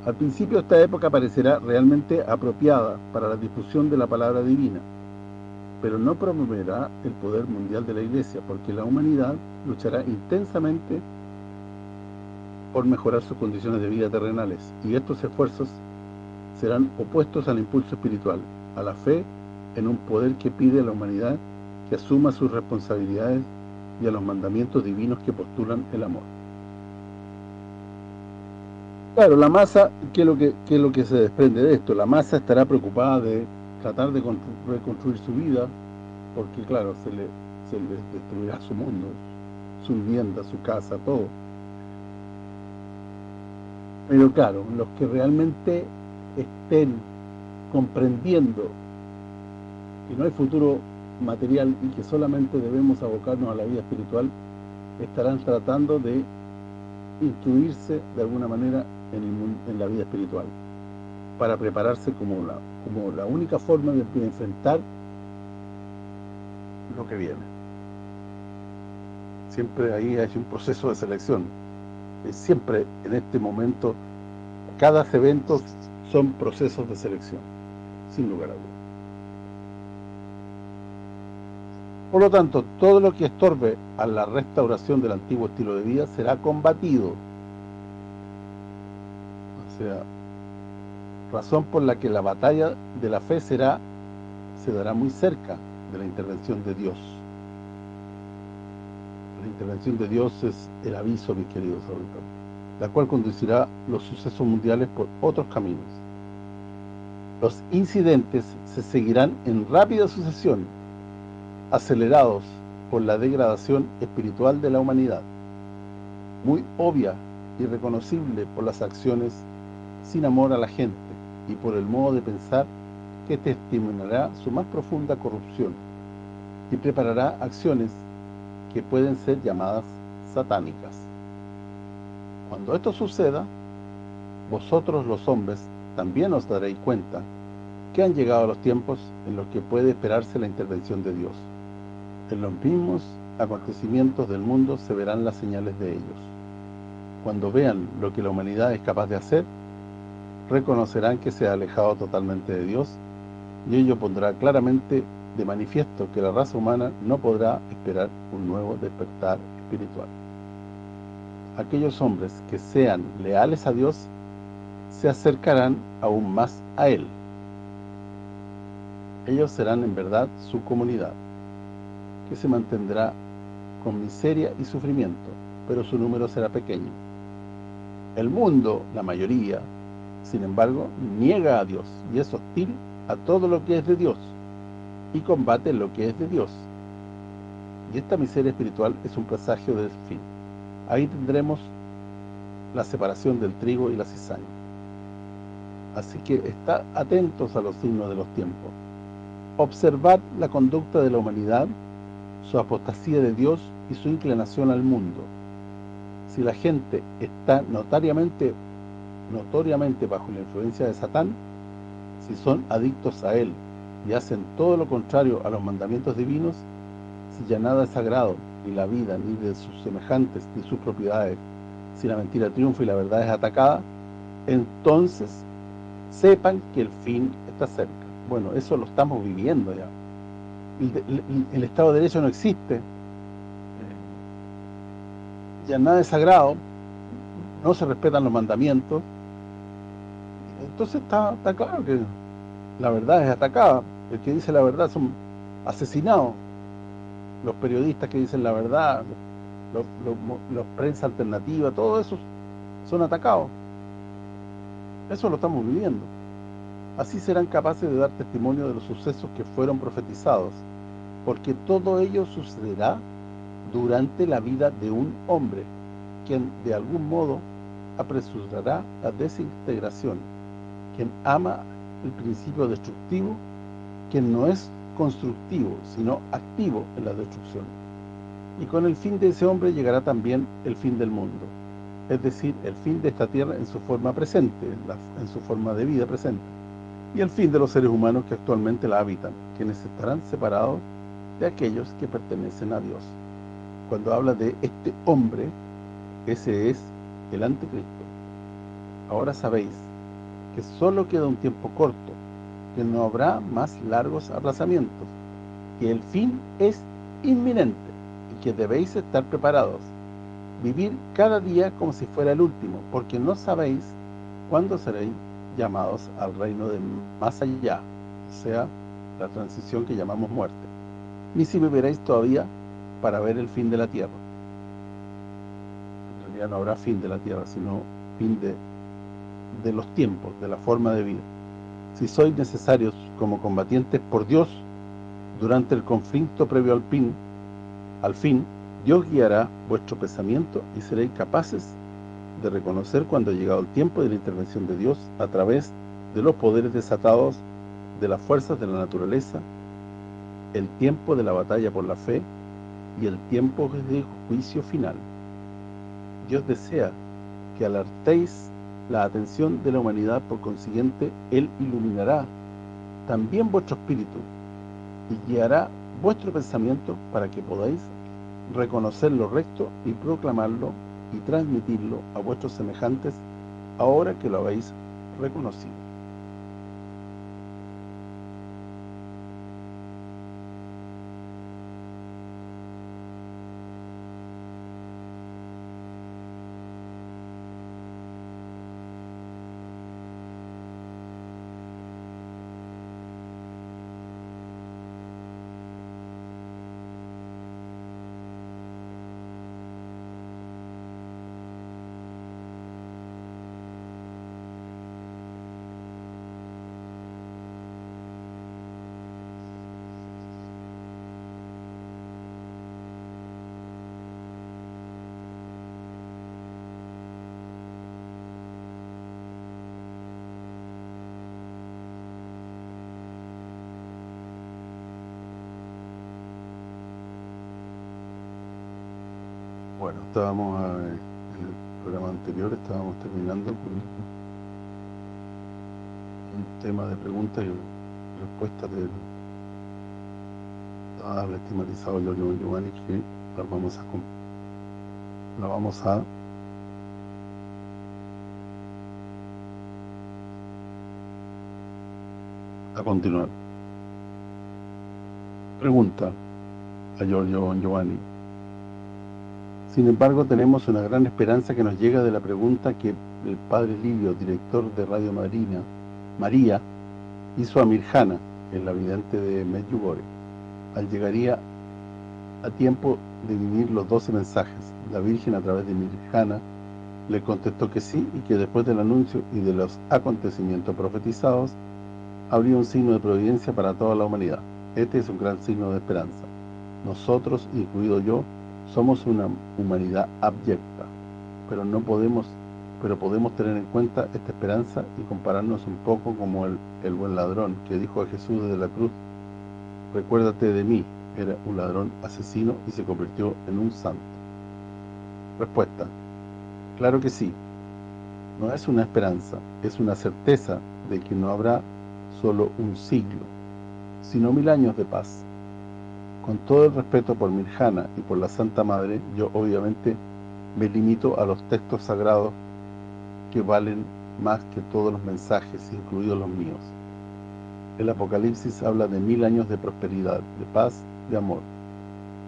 Al principio esta época parecerá realmente apropiada para la difusión de la palabra divina, pero no promoverá el poder mundial de la Iglesia, porque la humanidad luchará intensamente por mejorar sus condiciones de vida terrenales, y estos esfuerzos serán opuestos al impulso espiritual, a la fe en un poder que pide a la humanidad que asuma sus responsabilidades y a los mandamientos divinos que postulan el amor. Claro, la masa, ¿qué es lo que, es lo que se desprende de esto? La masa estará preocupada de tratar de reconstruir su vida, porque claro, se le, se le destruirá su mundo, su vivienda, su casa, todo. Pero claro, los que realmente estén comprendiendo que no hay futuro material y que solamente debemos abocarnos a la vida espiritual, estarán tratando de instruirse de alguna manera en, la vida espiritual, para prepararse como la, como la única forma de, enfrentar lo que viene. Siempre ahí hay un proceso de selección. Siempre en este momento, cada evento son procesos de selección, sin lugar a dudas. Por lo tanto, todo lo que estorbe a la restauración del antiguo estilo de vida será combatido. O sea, razón por la que la batalla de la fe será se dará muy cerca de la intervención de Dios. Intervención de Dios es el aviso, mis queridos auditores, la cual conducirá los sucesos mundiales por otros caminos. Los incidentes se seguirán en rápida sucesión acelerados por la degradación espiritual de la humanidad, muy obvia y reconocible por las acciones sin amor a la gente y por el modo de pensar que testimonará su más profunda corrupción y preparará acciones que pueden ser llamadas satánicas. Cuando esto suceda, vosotros los hombres también os daréis cuenta que han llegado los tiempos en los que puede esperarse la intervención de Dios. En los mismos acontecimientos del mundo se verán las señales de ellos. Cuando vean lo que la humanidad es capaz de hacer, reconocerán que se ha alejado totalmente de Dios y ello pondrá claramente de manifiesto que la raza humana no podrá esperar un nuevo despertar espiritual. Aquellos hombres que sean leales a Dios se acercarán aún más a Él. Ellos serán en verdad su comunidad, que se mantendrá con miseria y sufrimiento, pero su número será pequeño. El mundo, la mayoría, sin embargo, niega a Dios y es hostil a todo lo que es de Dios y combate lo que es de Dios. Y esta miseria espiritual es un presagio del fin. Ahí tendremos la separación del trigo y la cizaña. Así que está atentos a los signos de los tiempos. Observad la conducta de la humanidad, su apostasía de Dios y su inclinación al mundo. Si la gente está notariamente notoriamente bajo la influencia de Satán, si son adictos a él y hacen todo lo contrario a los mandamientos divinos, si ya nada es sagrado, ni la vida, ni de sus semejantes, ni sus propiedades, si la mentira triunfa y la verdad es atacada, entonces sepan que el fin está cerca. Bueno, eso lo estamos viviendo ya. El, Estado de Derecho no existe. Ya nada es sagrado, no se respetan los mandamientos. Entonces está, está claro que la verdad es atacada el que dice la verdad son asesinados. Los periodistas que dicen la verdad, los, prensa alternativa, todo eso son atacados. Eso lo estamos viviendo. Así serán capaces de dar testimonio de los sucesos que fueron profetizados, porque todo ello sucederá durante la vida de un hombre, quien de algún modo apresurará la desintegración, quien ama el principio destructivo que no es constructivo, sino activo en la destrucción. Y con el fin de ese hombre llegará también el fin del mundo, es decir, el fin de esta tierra en su forma presente, en su forma de vida presente, y el fin de los seres humanos que actualmente la habitan, quienes estarán separados de aquellos que pertenecen a Dios. Cuando habla de este hombre, ese es el anticristo. Ahora sabéis que solo queda un tiempo corto que no habrá más largos aplazamientos, que el fin es inminente y que debéis estar preparados. Vivir cada día como si fuera el último, porque no sabéis cuándo seréis llamados al reino de más allá, o sea, la transición que llamamos muerte, ni si viviréis todavía para ver el fin de la tierra. En realidad no habrá fin de la tierra, sino fin de, de los tiempos, de la forma de vida si sois necesarios como combatientes por Dios durante el conflicto previo al fin, al Dios guiará vuestro pensamiento y seréis capaces de reconocer cuando ha llegado el tiempo de la intervención de Dios a través de los poderes desatados de las fuerzas de la naturaleza, el tiempo de la batalla por la fe y el tiempo de juicio final. Dios desea que alertéis la atención de la humanidad, por consiguiente, Él iluminará también vuestro espíritu y guiará vuestro pensamiento para que podáis reconocer lo recto y proclamarlo y transmitirlo a vuestros semejantes ahora que lo habéis reconocido. Estábamos En el programa anterior estábamos terminando con un tema de preguntas y respuestas del el estigmatizado Giovanni que la vamos a la vamos a a continuar. Pregunta a Giorgio Giovanni. Sin embargo, tenemos una gran esperanza que nos llega de la pregunta que el padre Livio, director de Radio Marina, María, hizo a Mirjana, en la vidente de Medjugorje. Al llegaría a tiempo de vivir los doce mensajes. La Virgen, a través de Mirjana, le contestó que sí y que después del anuncio y de los acontecimientos profetizados, habría un signo de providencia para toda la humanidad. Este es un gran signo de esperanza. Nosotros, incluido yo, somos una humanidad abyecta, pero no podemos pero podemos tener en cuenta esta esperanza y compararnos un poco como el, el buen ladrón que dijo a Jesús desde la cruz, recuérdate de mí, era un ladrón asesino y se convirtió en un santo. Respuesta, claro que sí, no es una esperanza, es una certeza de que no habrá solo un siglo, sino mil años de paz. Con todo el respeto por Mirjana y por la Santa Madre, yo obviamente me limito a los textos sagrados que valen más que todos los mensajes, incluidos los míos. El Apocalipsis habla de mil años de prosperidad, de paz, de amor.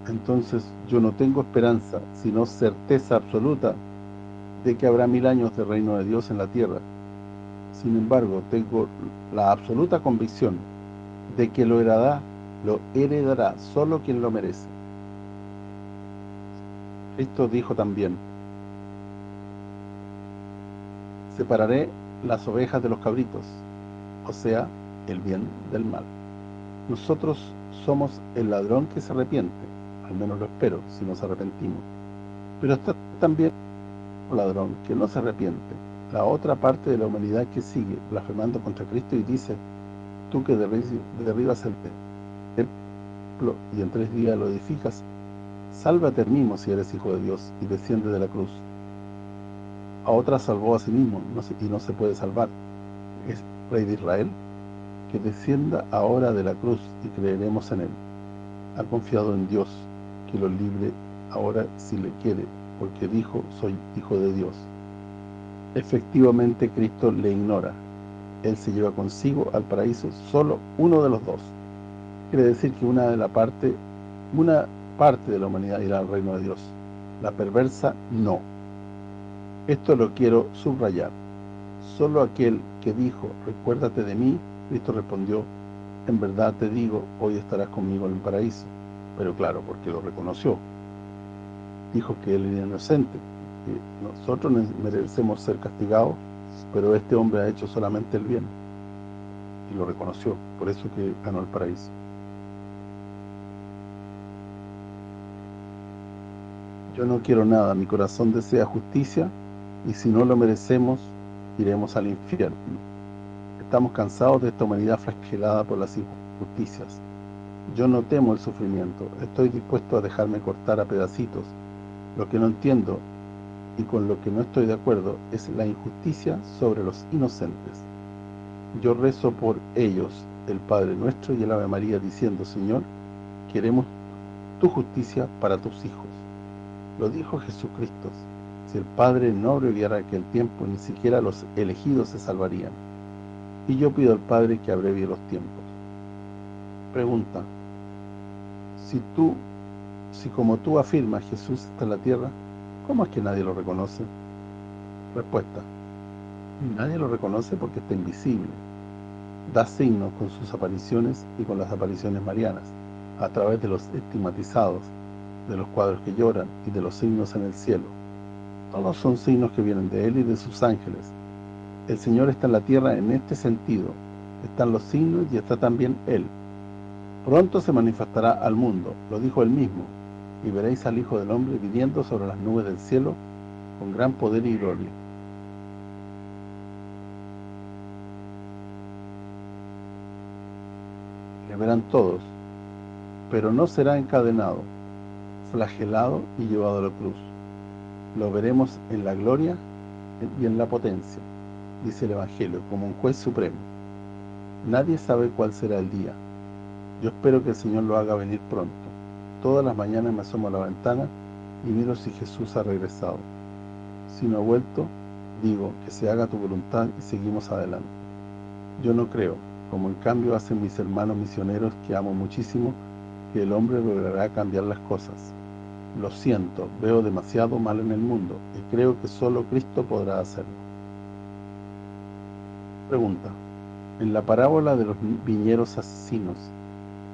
Entonces yo no tengo esperanza, sino certeza absoluta de que habrá mil años de reino de Dios en la tierra, sin embargo, tengo la absoluta convicción de que lo heredará, lo heredará solo quien lo merece. Cristo dijo también, separaré las ovejas de los cabritos, o sea, el bien del mal. Nosotros somos el ladrón que se arrepiente, al menos lo espero, si nos arrepentimos. Pero está también el ladrón que no se arrepiente, la otra parte de la humanidad que sigue blasfemando contra Cristo y dice, tú que derribas el y en tres días lo edificas, sálvate mismo si eres hijo de Dios y desciende de la cruz. A otra salvó a sí mismo y no se puede salvar. Es rey de Israel, que descienda ahora de la cruz y creeremos en él. Ha confiado en Dios, que lo libre ahora si le quiere, porque dijo, soy hijo de Dios efectivamente Cristo le ignora. Él se lleva consigo al paraíso solo uno de los dos. Quiere decir que una de la parte una parte de la humanidad irá al reino de Dios. La perversa no. Esto lo quiero subrayar. Solo aquel que dijo, recuérdate de mí, Cristo respondió, en verdad te digo, hoy estarás conmigo en el paraíso. Pero claro, porque lo reconoció. Dijo que él era inocente, nosotros merecemos ser castigados, pero este hombre ha hecho solamente el bien. Y lo reconoció, por eso que ganó el paraíso. Yo no quiero nada, mi corazón desea justicia, y si no lo merecemos, iremos al infierno. Estamos cansados de esta humanidad flagelada por las injusticias. Yo no temo el sufrimiento, estoy dispuesto a dejarme cortar a pedacitos. Lo que no entiendo y con lo que no estoy de acuerdo es la injusticia sobre los inocentes. Yo rezo por ellos, el Padre Nuestro y el Ave María, diciendo, Señor, queremos tu justicia para tus hijos. Lo dijo Jesucristo, si el Padre no abreviara aquel tiempo, ni siquiera los elegidos se salvarían. Y yo pido al Padre que abrevie los tiempos. Pregunta, si tú, si como tú afirmas Jesús está en la tierra, ¿Cómo es que nadie lo reconoce? Respuesta. Nadie lo reconoce porque está invisible. Da signos con sus apariciones y con las apariciones marianas, a través de los estigmatizados, de los cuadros que lloran y de los signos en el cielo. Todos son signos que vienen de Él y de sus ángeles. El Señor está en la tierra en este sentido. Están los signos y está también Él. Pronto se manifestará al mundo, lo dijo Él mismo, y veréis al Hijo del Hombre viniendo sobre las nubes del cielo con gran poder y gloria. Le verán todos, pero no será encadenado, flagelado y llevado a la cruz. lo veremos en la gloria y en la potencia, dice el Evangelio, como un juez supremo. Nadie sabe cuál será el día. Yo espero que el Señor lo haga venir pronto. Todas las mañanas me asomo a la ventana y miro si Jesús ha regresado. Si no ha vuelto, digo que se haga tu voluntad y seguimos adelante. Yo no creo, como en cambio hacen mis hermanos misioneros que amo muchísimo, que el hombre logrará cambiar las cosas. Lo siento, veo demasiado mal en el mundo y creo que solo Cristo podrá hacerlo. Pregunta. En la parábola de los viñeros asesinos,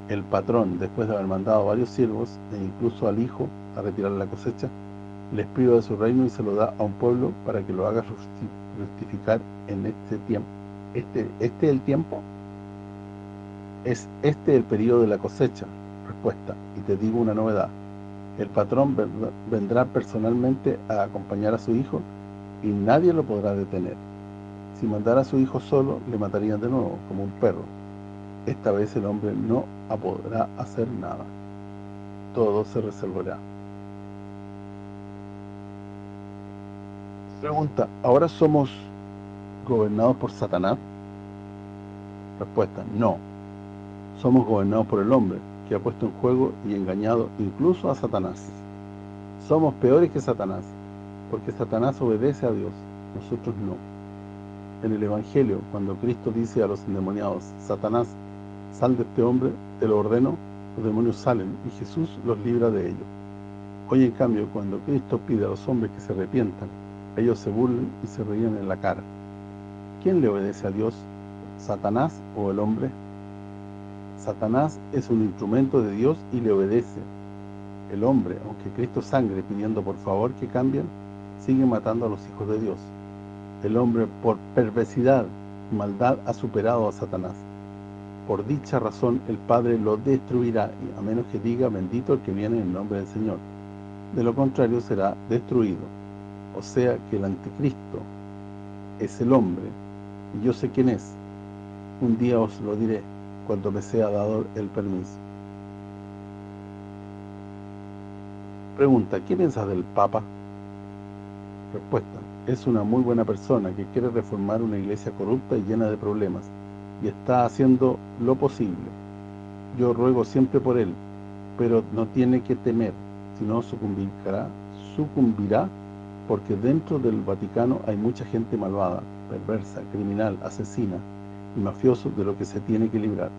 el patrón, después de haber mandado a varios siervos e incluso al hijo a retirar la cosecha, les priva de su reino y se lo da a un pueblo para que lo haga justificar en este tiempo. ¿Este, este es el tiempo? ¿Es este el periodo de la cosecha? Respuesta. Y te digo una novedad. El patrón vendrá personalmente a acompañar a su hijo y nadie lo podrá detener. Si mandara a su hijo solo, le matarían de nuevo, como un perro. Esta vez el hombre no podrá hacer nada. Todo se resolverá. Pregunta, ¿ahora somos gobernados por Satanás? Respuesta, no. Somos gobernados por el hombre, que ha puesto en juego y engañado incluso a Satanás. Somos peores que Satanás, porque Satanás obedece a Dios, nosotros no. En el Evangelio, cuando Cristo dice a los endemoniados, Satanás, sal de este hombre, te lo ordeno, los demonios salen y Jesús los libra de ellos. Hoy, en cambio, cuando Cristo pide a los hombres que se arrepientan, ellos se burlan y se ríen en la cara. ¿Quién le obedece a Dios? ¿Satanás o el hombre? Satanás es un instrumento de Dios y le obedece. El hombre, aunque Cristo sangre pidiendo por favor que cambien, sigue matando a los hijos de Dios. El hombre, por perversidad y maldad, ha superado a Satanás. Por dicha razón, el Padre lo destruirá, a menos que diga, bendito el que viene en nombre del Señor. De lo contrario, será destruido. O sea que el anticristo es el hombre, y yo sé quién es. Un día os lo diré cuando me sea dado el permiso. Pregunta, ¿qué piensas del Papa? Respuesta, es una muy buena persona que quiere reformar una iglesia corrupta y llena de problemas, y está haciendo lo posible. Yo ruego siempre por él, pero no tiene que temer, sino sucumbirá, sucumbirá porque dentro del Vaticano hay mucha gente malvada, perversa, criminal, asesina, mafioso de lo que se tiene que librar.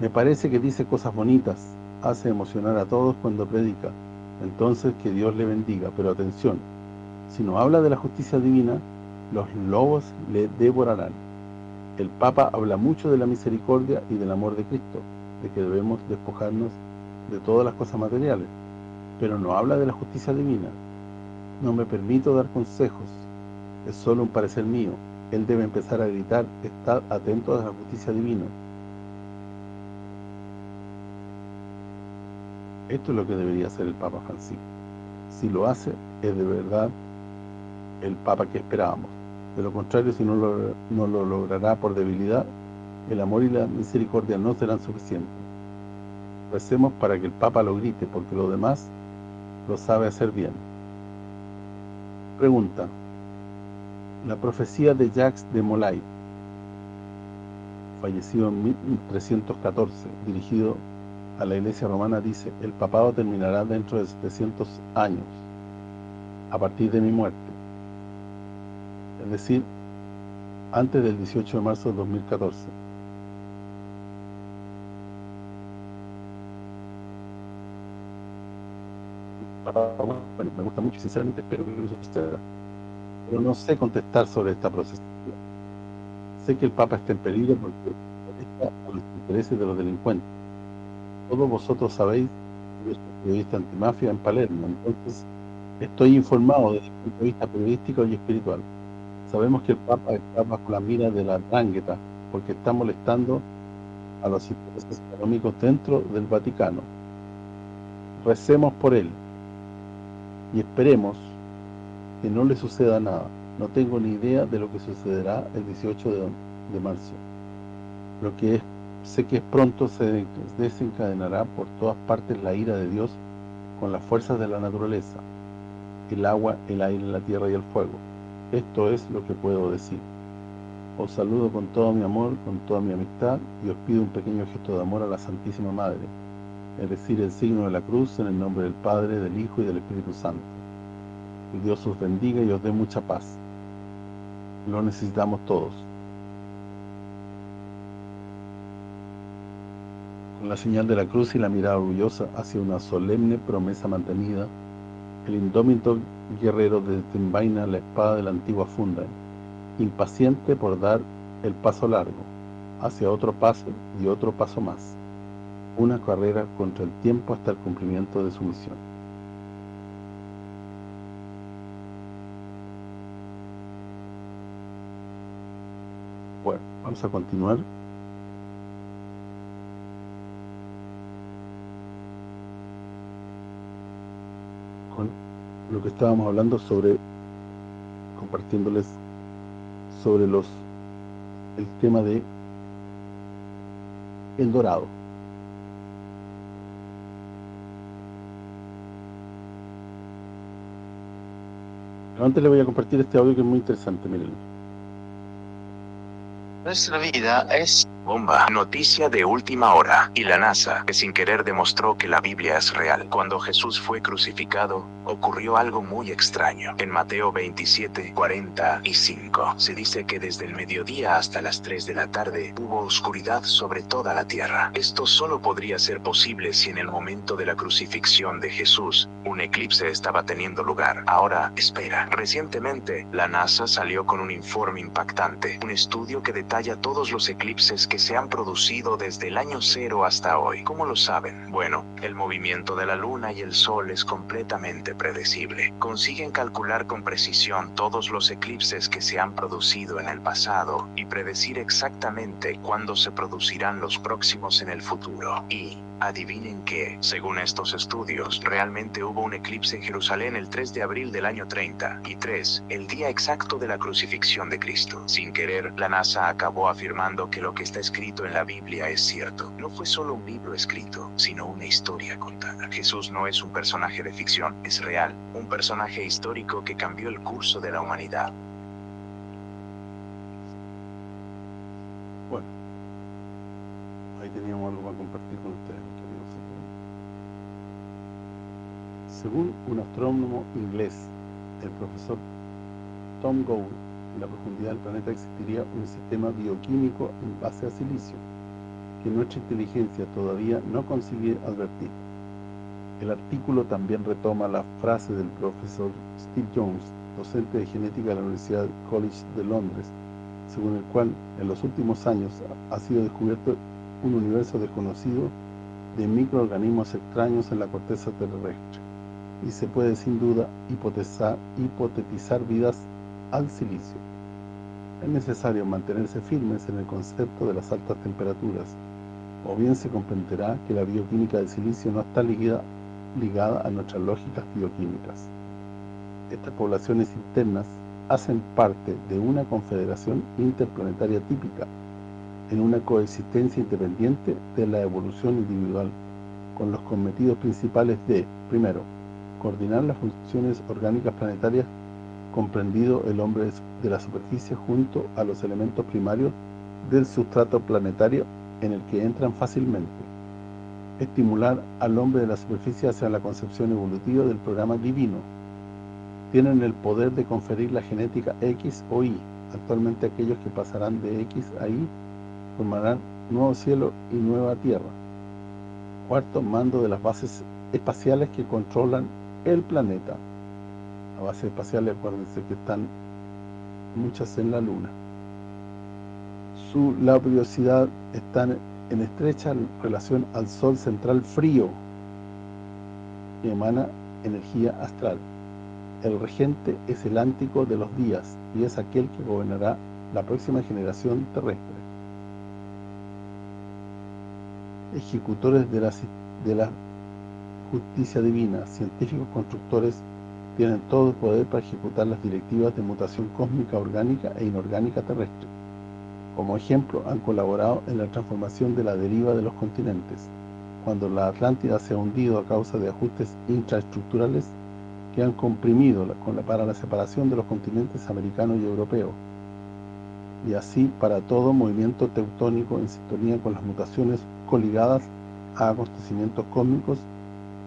Me parece que dice cosas bonitas, hace emocionar a todos cuando predica, entonces que Dios le bendiga, pero atención, si no habla de la justicia divina, los lobos le devorarán. El Papa habla mucho de la misericordia y del amor de Cristo, de que debemos despojarnos de todas las cosas materiales, pero no habla de la justicia divina. No me permito dar consejos, es solo un parecer mío, él debe empezar a gritar, estad atento a la justicia divina. Esto es lo que debería hacer el Papa Francisco. Si lo hace, es de verdad el Papa que esperábamos. De lo contrario, si no lo, logrará por debilidad, el amor y la misericordia no serán suficientes. Recemos para que el Papa lo grite, porque lo demás lo sabe hacer bien. Pregunta la profecía de Jacques de Molay, fallecido en 1314, dirigido a la iglesia romana, dice, el papado terminará dentro de 700 años, a partir de mi muerte. Es decir, antes del 18 de marzo de 2014. Bueno, me gusta mucho sinceramente espero que eso suceda pero no sé contestar sobre esta procesión. Sé que el Papa está en peligro porque a los intereses de los delincuentes. Todos vosotros sabéis que yo soy periodista antimafia en Palermo, entonces estoy informado desde el punto de vista periodístico y espiritual. Sabemos que el Papa está bajo la mira de la drangueta porque está molestando a los intereses económicos dentro del Vaticano. Recemos por él y esperemos que no le suceda nada. No tengo ni idea de lo que sucederá el 18 de, marzo. Lo que es, sé que pronto se desencadenará por todas partes la ira de Dios con las fuerzas de la naturaleza. el agua, el aire, la tierra y el fuego. Esto es lo que puedo decir. Os saludo con todo mi amor, con toda mi amistad, y os pido un pequeño gesto de amor a la Santísima Madre, es decir, el signo de la cruz en el nombre del Padre, del Hijo y del Espíritu Santo. Dios os bendiga y os dé mucha paz. Lo necesitamos todos. Con la señal de la cruz y la mirada orgullosa hacia una solemne promesa mantenida, el indómito guerrero desenvaina la espada de la antigua funda, impaciente por dar el paso largo, hacia otro paso y otro paso más, una carrera contra el tiempo hasta el cumplimiento de su misión. Vamos a continuar lo que estábamos hablando sobre compartiéndoles sobre los el tema de el dorado antes le voy a compartir este audio que es muy interesante, miren. Nuestra vida es Bomba. Noticia de última hora. Y la NASA, que sin querer demostró que la Biblia es real. Cuando Jesús fue crucificado, ocurrió algo muy extraño. En Mateo 27, 45, se dice que desde el mediodía hasta las 3 de la tarde hubo oscuridad sobre toda la tierra. Esto solo podría ser posible si en el momento de la crucifixión de Jesús, un eclipse estaba teniendo lugar. Ahora, espera. Recientemente, la NASA salió con un informe impactante, un estudio que detalla todos los eclipses que se han producido desde el año cero hasta hoy. ¿Cómo lo saben? Bueno, el movimiento de la luna y el sol es completamente predecible. Consiguen calcular con precisión todos los eclipses que se han producido en el pasado y predecir exactamente cuándo se producirán los próximos en el futuro. Y, Adivinen que, según estos estudios, realmente hubo un eclipse en Jerusalén el 3 de abril del año 30 y 3, el día exacto de la crucifixión de Cristo. Sin querer, la NASA acabó afirmando que lo que está escrito en la Biblia es cierto. No fue solo un libro escrito, sino una historia contada. Jesús no es un personaje de ficción, es real, un personaje histórico que cambió el curso de la humanidad. Ahí teníamos algo para compartir con ustedes. Según un astrónomo inglés, el profesor Tom Gould, en la profundidad del planeta existiría un sistema bioquímico en base a silicio, que nuestra inteligencia todavía no consigue advertir. El artículo también retoma la frase del profesor Steve Jones, docente de genética de la Universidad College de Londres, según el cual en los últimos años ha sido descubierto un universo desconocido de microorganismos extraños en la corteza terrestre y se puede sin duda hipotetizar, vidas al silicio. Es necesario mantenerse firmes en el concepto de las altas temperaturas, o bien se comprenderá que la bioquímica del silicio no está ligada, ligada a nuestras lógicas bioquímicas. Estas poblaciones internas hacen parte de una confederación interplanetaria típica, en una coexistencia independiente de la evolución individual, con los cometidos principales de, primero, coordinar las funciones orgánicas planetarias comprendido el hombre de la superficie junto a los elementos primarios del sustrato planetario en el que entran fácilmente. Estimular al hombre de la superficie hacia la concepción evolutiva del programa divino. Tienen el poder de conferir la genética X o Y. Actualmente aquellos que pasarán de X a Y formarán nuevo cielo y nueva tierra. Cuarto, mando de las bases espaciales que controlan el planeta. A base espacial, acuérdense que están muchas en la Luna. Su laboriosidad está en estrecha relación al Sol central frío, que emana energía astral. El regente es el ántico de los días y es aquel que gobernará la próxima generación terrestre. Ejecutores de la, de la justicia divina, científicos constructores tienen todo el poder para ejecutar las directivas de mutación cósmica orgánica e inorgánica terrestre. Como ejemplo, han colaborado en la transformación de la deriva de los continentes, cuando la Atlántida se ha hundido a causa de ajustes infraestructurales que han comprimido para la separación de los continentes americano y europeo, y así para todo movimiento teutónico en sintonía con las mutaciones coligadas a acontecimientos cósmicos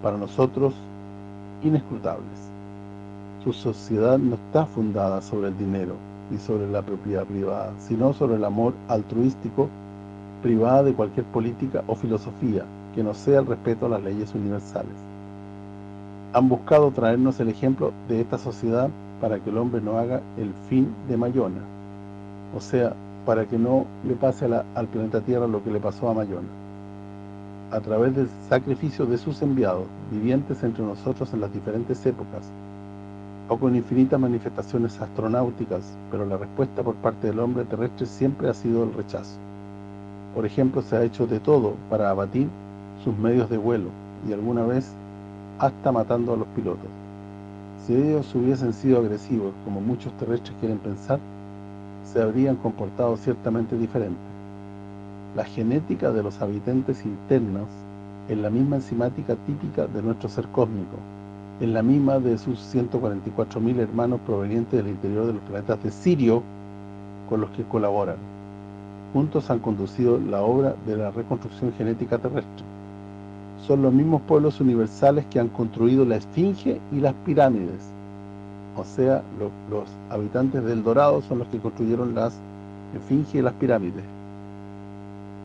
para nosotros inescrutables. Su sociedad no está fundada sobre el dinero y sobre la propiedad privada, sino sobre el amor altruístico privada de cualquier política o filosofía que no sea el respeto a las leyes universales. Han buscado traernos el ejemplo de esta sociedad para que el hombre no haga el fin de Mayona, o sea, para que no le pase al planeta Tierra lo que le pasó a Mayona. A través del sacrificio de sus enviados, vivientes entre nosotros en las diferentes épocas, o con infinitas manifestaciones astronáuticas, pero la respuesta por parte del hombre terrestre siempre ha sido el rechazo. Por ejemplo, se ha hecho de todo para abatir sus medios de vuelo, y alguna vez hasta matando a los pilotos. Si ellos hubiesen sido agresivos, como muchos terrestres quieren pensar, se habrían comportado ciertamente diferente. La genética de los habitantes internos es la misma enzimática típica de nuestro ser cósmico, es la misma de sus 144.000 hermanos provenientes del interior de los planetas de Sirio con los que colaboran. Juntos han conducido la obra de la reconstrucción genética terrestre. Son los mismos pueblos universales que han construido la Esfinge y las pirámides, o sea, los habitantes del Dorado son los que construyeron las Esfinge y las pirámides.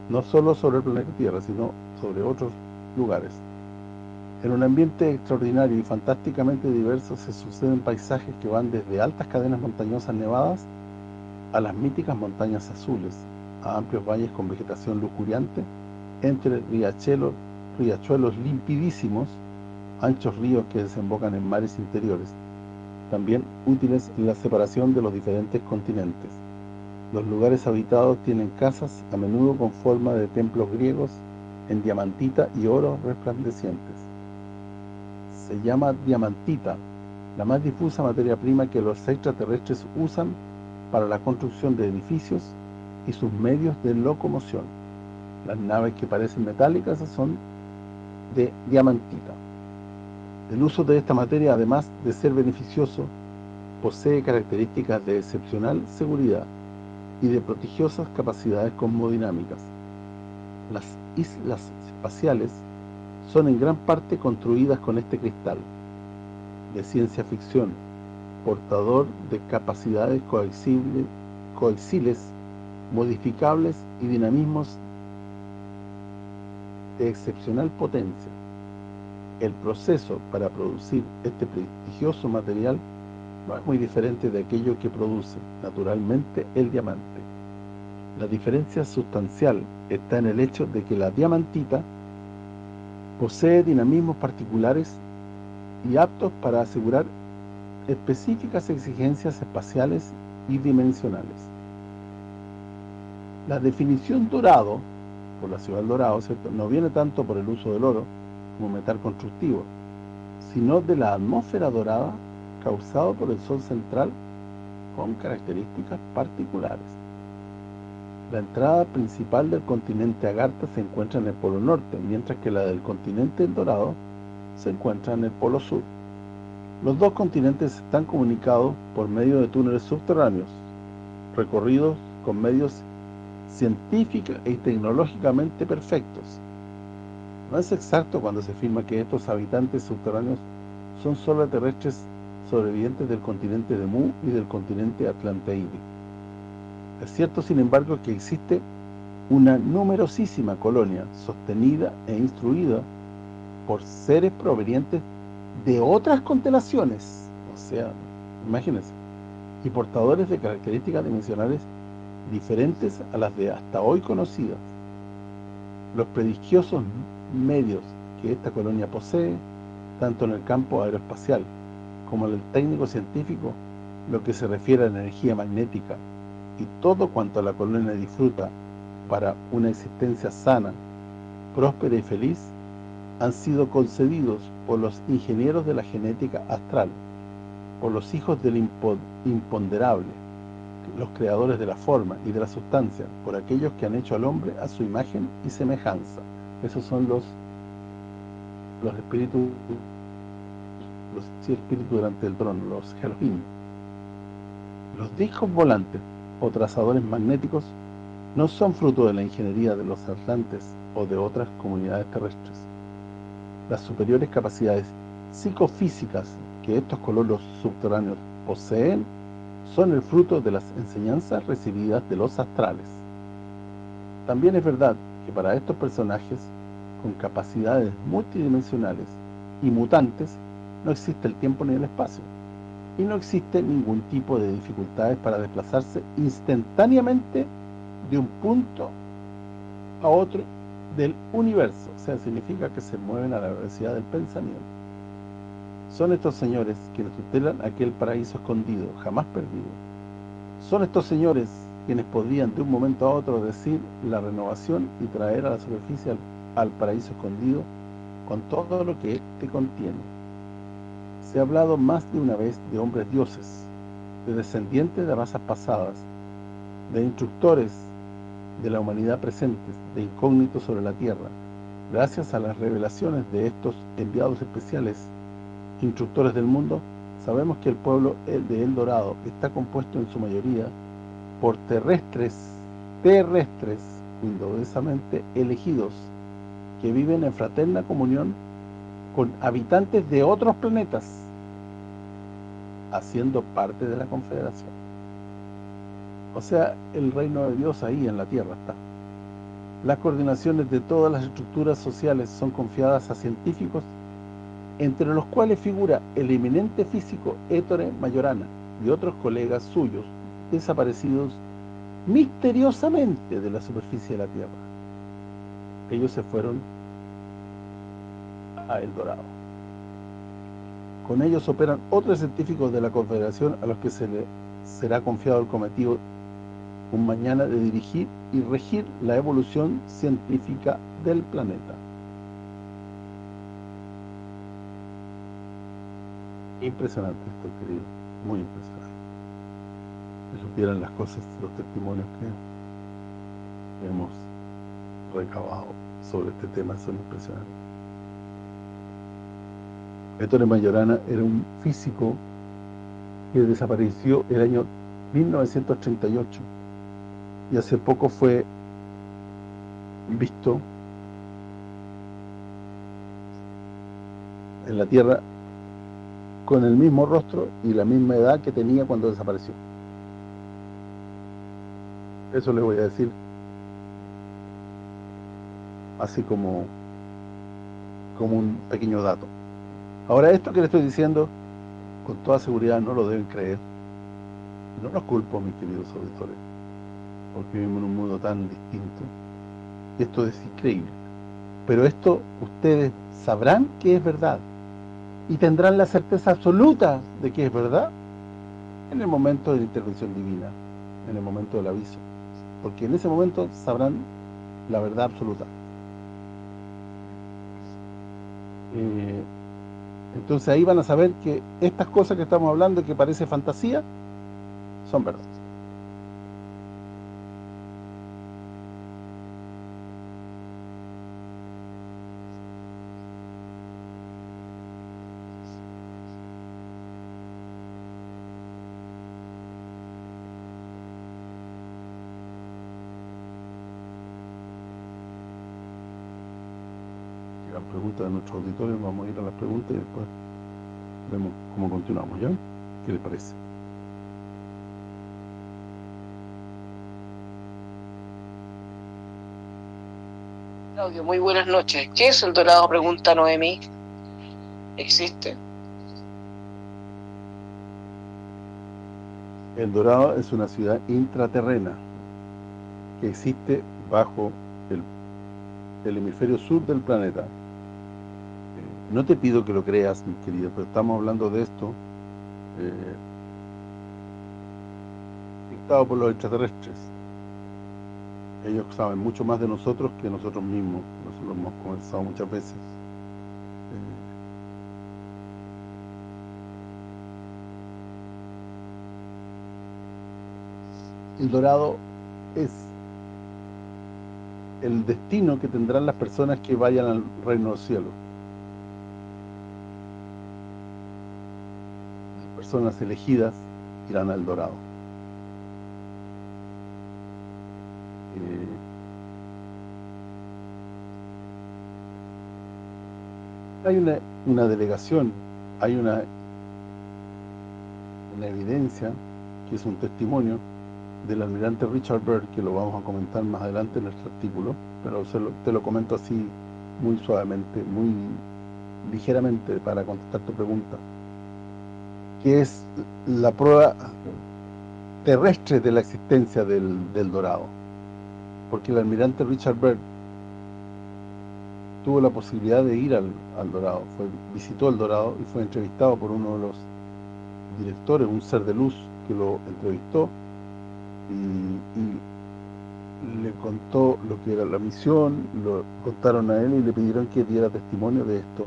No solo sobre el planeta Tierra, sino sobre otros lugares. En un ambiente extraordinario y fantásticamente diverso se suceden paisajes que van desde altas cadenas montañosas nevadas a las míticas montañas azules, a amplios valles con vegetación lujuriante, entre riachuelos, riachuelos limpidísimos, anchos ríos que desembocan en mares interiores, también útiles en la separación de los diferentes continentes. Los lugares habitados tienen casas a menudo con forma de templos griegos en diamantita y oro resplandecientes. Se llama diamantita, la más difusa materia prima que los extraterrestres usan para la construcción de edificios y sus medios de locomoción. Las naves que parecen metálicas son de diamantita. El uso de esta materia, además de ser beneficioso, posee características de excepcional seguridad y de prodigiosas capacidades cosmodinámicas. Las islas espaciales son en gran parte construidas con este cristal de ciencia ficción, portador de capacidades coaxiles, modificables y dinamismos de excepcional potencia el proceso para producir este prestigioso material no es muy diferente de aquello que produce naturalmente el diamante. La diferencia sustancial está en el hecho de que la diamantita posee dinamismos particulares y aptos para asegurar específicas exigencias espaciales y dimensionales. La definición dorado, por la ciudad dorado, no viene tanto por el uso del oro, como metal constructivo, sino de la atmósfera dorada causado por el Sol central con características particulares. La entrada principal del continente Agartha se encuentra en el polo norte, mientras que la del continente El Dorado se encuentra en el polo sur. Los dos continentes están comunicados por medio de túneles subterráneos, recorridos con medios científicos y tecnológicamente perfectos, no es exacto cuando se afirma que estos habitantes subterráneos son solo terrestres sobrevivientes del continente de Mu y del continente Atlanteide. Es cierto, sin embargo, que existe una numerosísima colonia sostenida e instruida por seres provenientes de otras constelaciones, o sea, imagínense, y portadores de características dimensionales diferentes a las de hasta hoy conocidas. Los prodigiosos medios que esta colonia posee, tanto en el campo aeroespacial como el técnico científico, lo que se refiere a la energía magnética y todo cuanto la colonia disfruta para una existencia sana, próspera y feliz, han sido concedidos por los ingenieros de la genética astral, por los hijos del imponderable, los creadores de la forma y de la sustancia, por aquellos que han hecho al hombre a su imagen y semejanza. Esos son los los espíritus los espíritus delante del trono, los Elohim. Los discos volantes o trazadores magnéticos no son fruto de la ingeniería de los atlantes o de otras comunidades terrestres. Las superiores capacidades psicofísicas que estos colonos subterráneos poseen son el fruto de las enseñanzas recibidas de los astrales. También es verdad que para estos personajes, con capacidades multidimensionales y mutantes, no existe el tiempo ni el espacio, y no existe ningún tipo de dificultades para desplazarse instantáneamente de un punto a otro del universo, o sea, significa que se mueven a la velocidad del pensamiento. Son estos señores quienes tutelan aquel paraíso escondido, jamás perdido. Son estos señores quienes podrían de un momento a otro decir la renovación y traer a la superficie al, al paraíso escondido con todo lo que éste contiene. Se ha hablado más de una vez de hombres dioses, de descendientes de razas pasadas, de instructores de la humanidad presentes, de incógnitos sobre la tierra, gracias a las revelaciones de estos enviados especiales, instructores del mundo, sabemos que el pueblo de El Dorado está compuesto en su mayoría por terrestres, terrestres, cuidadosamente elegidos, que viven en fraterna comunión con habitantes de otros planetas, haciendo parte de la confederación. O sea, el reino de Dios ahí en la tierra está. Las coordinaciones de todas las estructuras sociales son confiadas a científicos, entre los cuales figura el eminente físico Ettore Mayorana y otros colegas suyos desaparecidos misteriosamente de la superficie de la Tierra. Ellos se fueron a El Dorado. Con ellos operan otros científicos de la Confederación a los que se le será confiado el cometido un mañana de dirigir y regir la evolución científica del planeta. Impresionante esto, querido, muy impresionante. Si supieran las cosas, los testimonios que hemos recabado sobre este tema son impresionantes. Ettore Mayorana era un físico que desapareció el año 1938 y hace poco fue visto en la Tierra con el mismo rostro y la misma edad que tenía cuando desapareció. Eso le voy a decir así como como un pequeño dato. Ahora, esto que le estoy diciendo, con toda seguridad no lo deben creer. No los culpo, mis queridos auditores porque vivimos en un mundo tan distinto. Esto es increíble. Pero esto ustedes sabrán que es verdad y tendrán la certeza absoluta de que es verdad en el momento de la intervención divina, en el momento del aviso. Porque en ese momento sabrán la verdad absoluta. Eh, entonces ahí van a saber que estas cosas que estamos hablando, que parece fantasía, son verdad. Muy buenas noches. ¿Qué es el dorado? Pregunta Noemí. ¿Existe? El Dorado es una ciudad intraterrena que existe bajo el, hemisferio sur del planeta. No te pido que lo creas, mi querido, pero estamos hablando de esto eh, dictado por los extraterrestres. Ellos saben mucho más de nosotros que nosotros mismos. Nosotros hemos conversado muchas veces. Eh, el dorado es el destino que tendrán las personas que vayan al reino del cielo personas elegidas irán al Dorado. Hay una, una delegación, hay una evidencia, que es un testimonio del almirante Richard Byrd, que lo vamos a comentar más adelante en nuestro artículo, pero te lo comento así muy suavemente, muy ligeramente para contestar tu pregunta, que es la prueba terrestre de la existencia del, Dorado. Porque el almirante Richard Byrd tuvo la posibilidad de ir al, Dorado, fue, visitó el Dorado y fue entrevistado por uno de los directores, un ser de luz que lo entrevistó y, le contó lo que era la misión, lo contaron a él y le pidieron que diera testimonio de esto,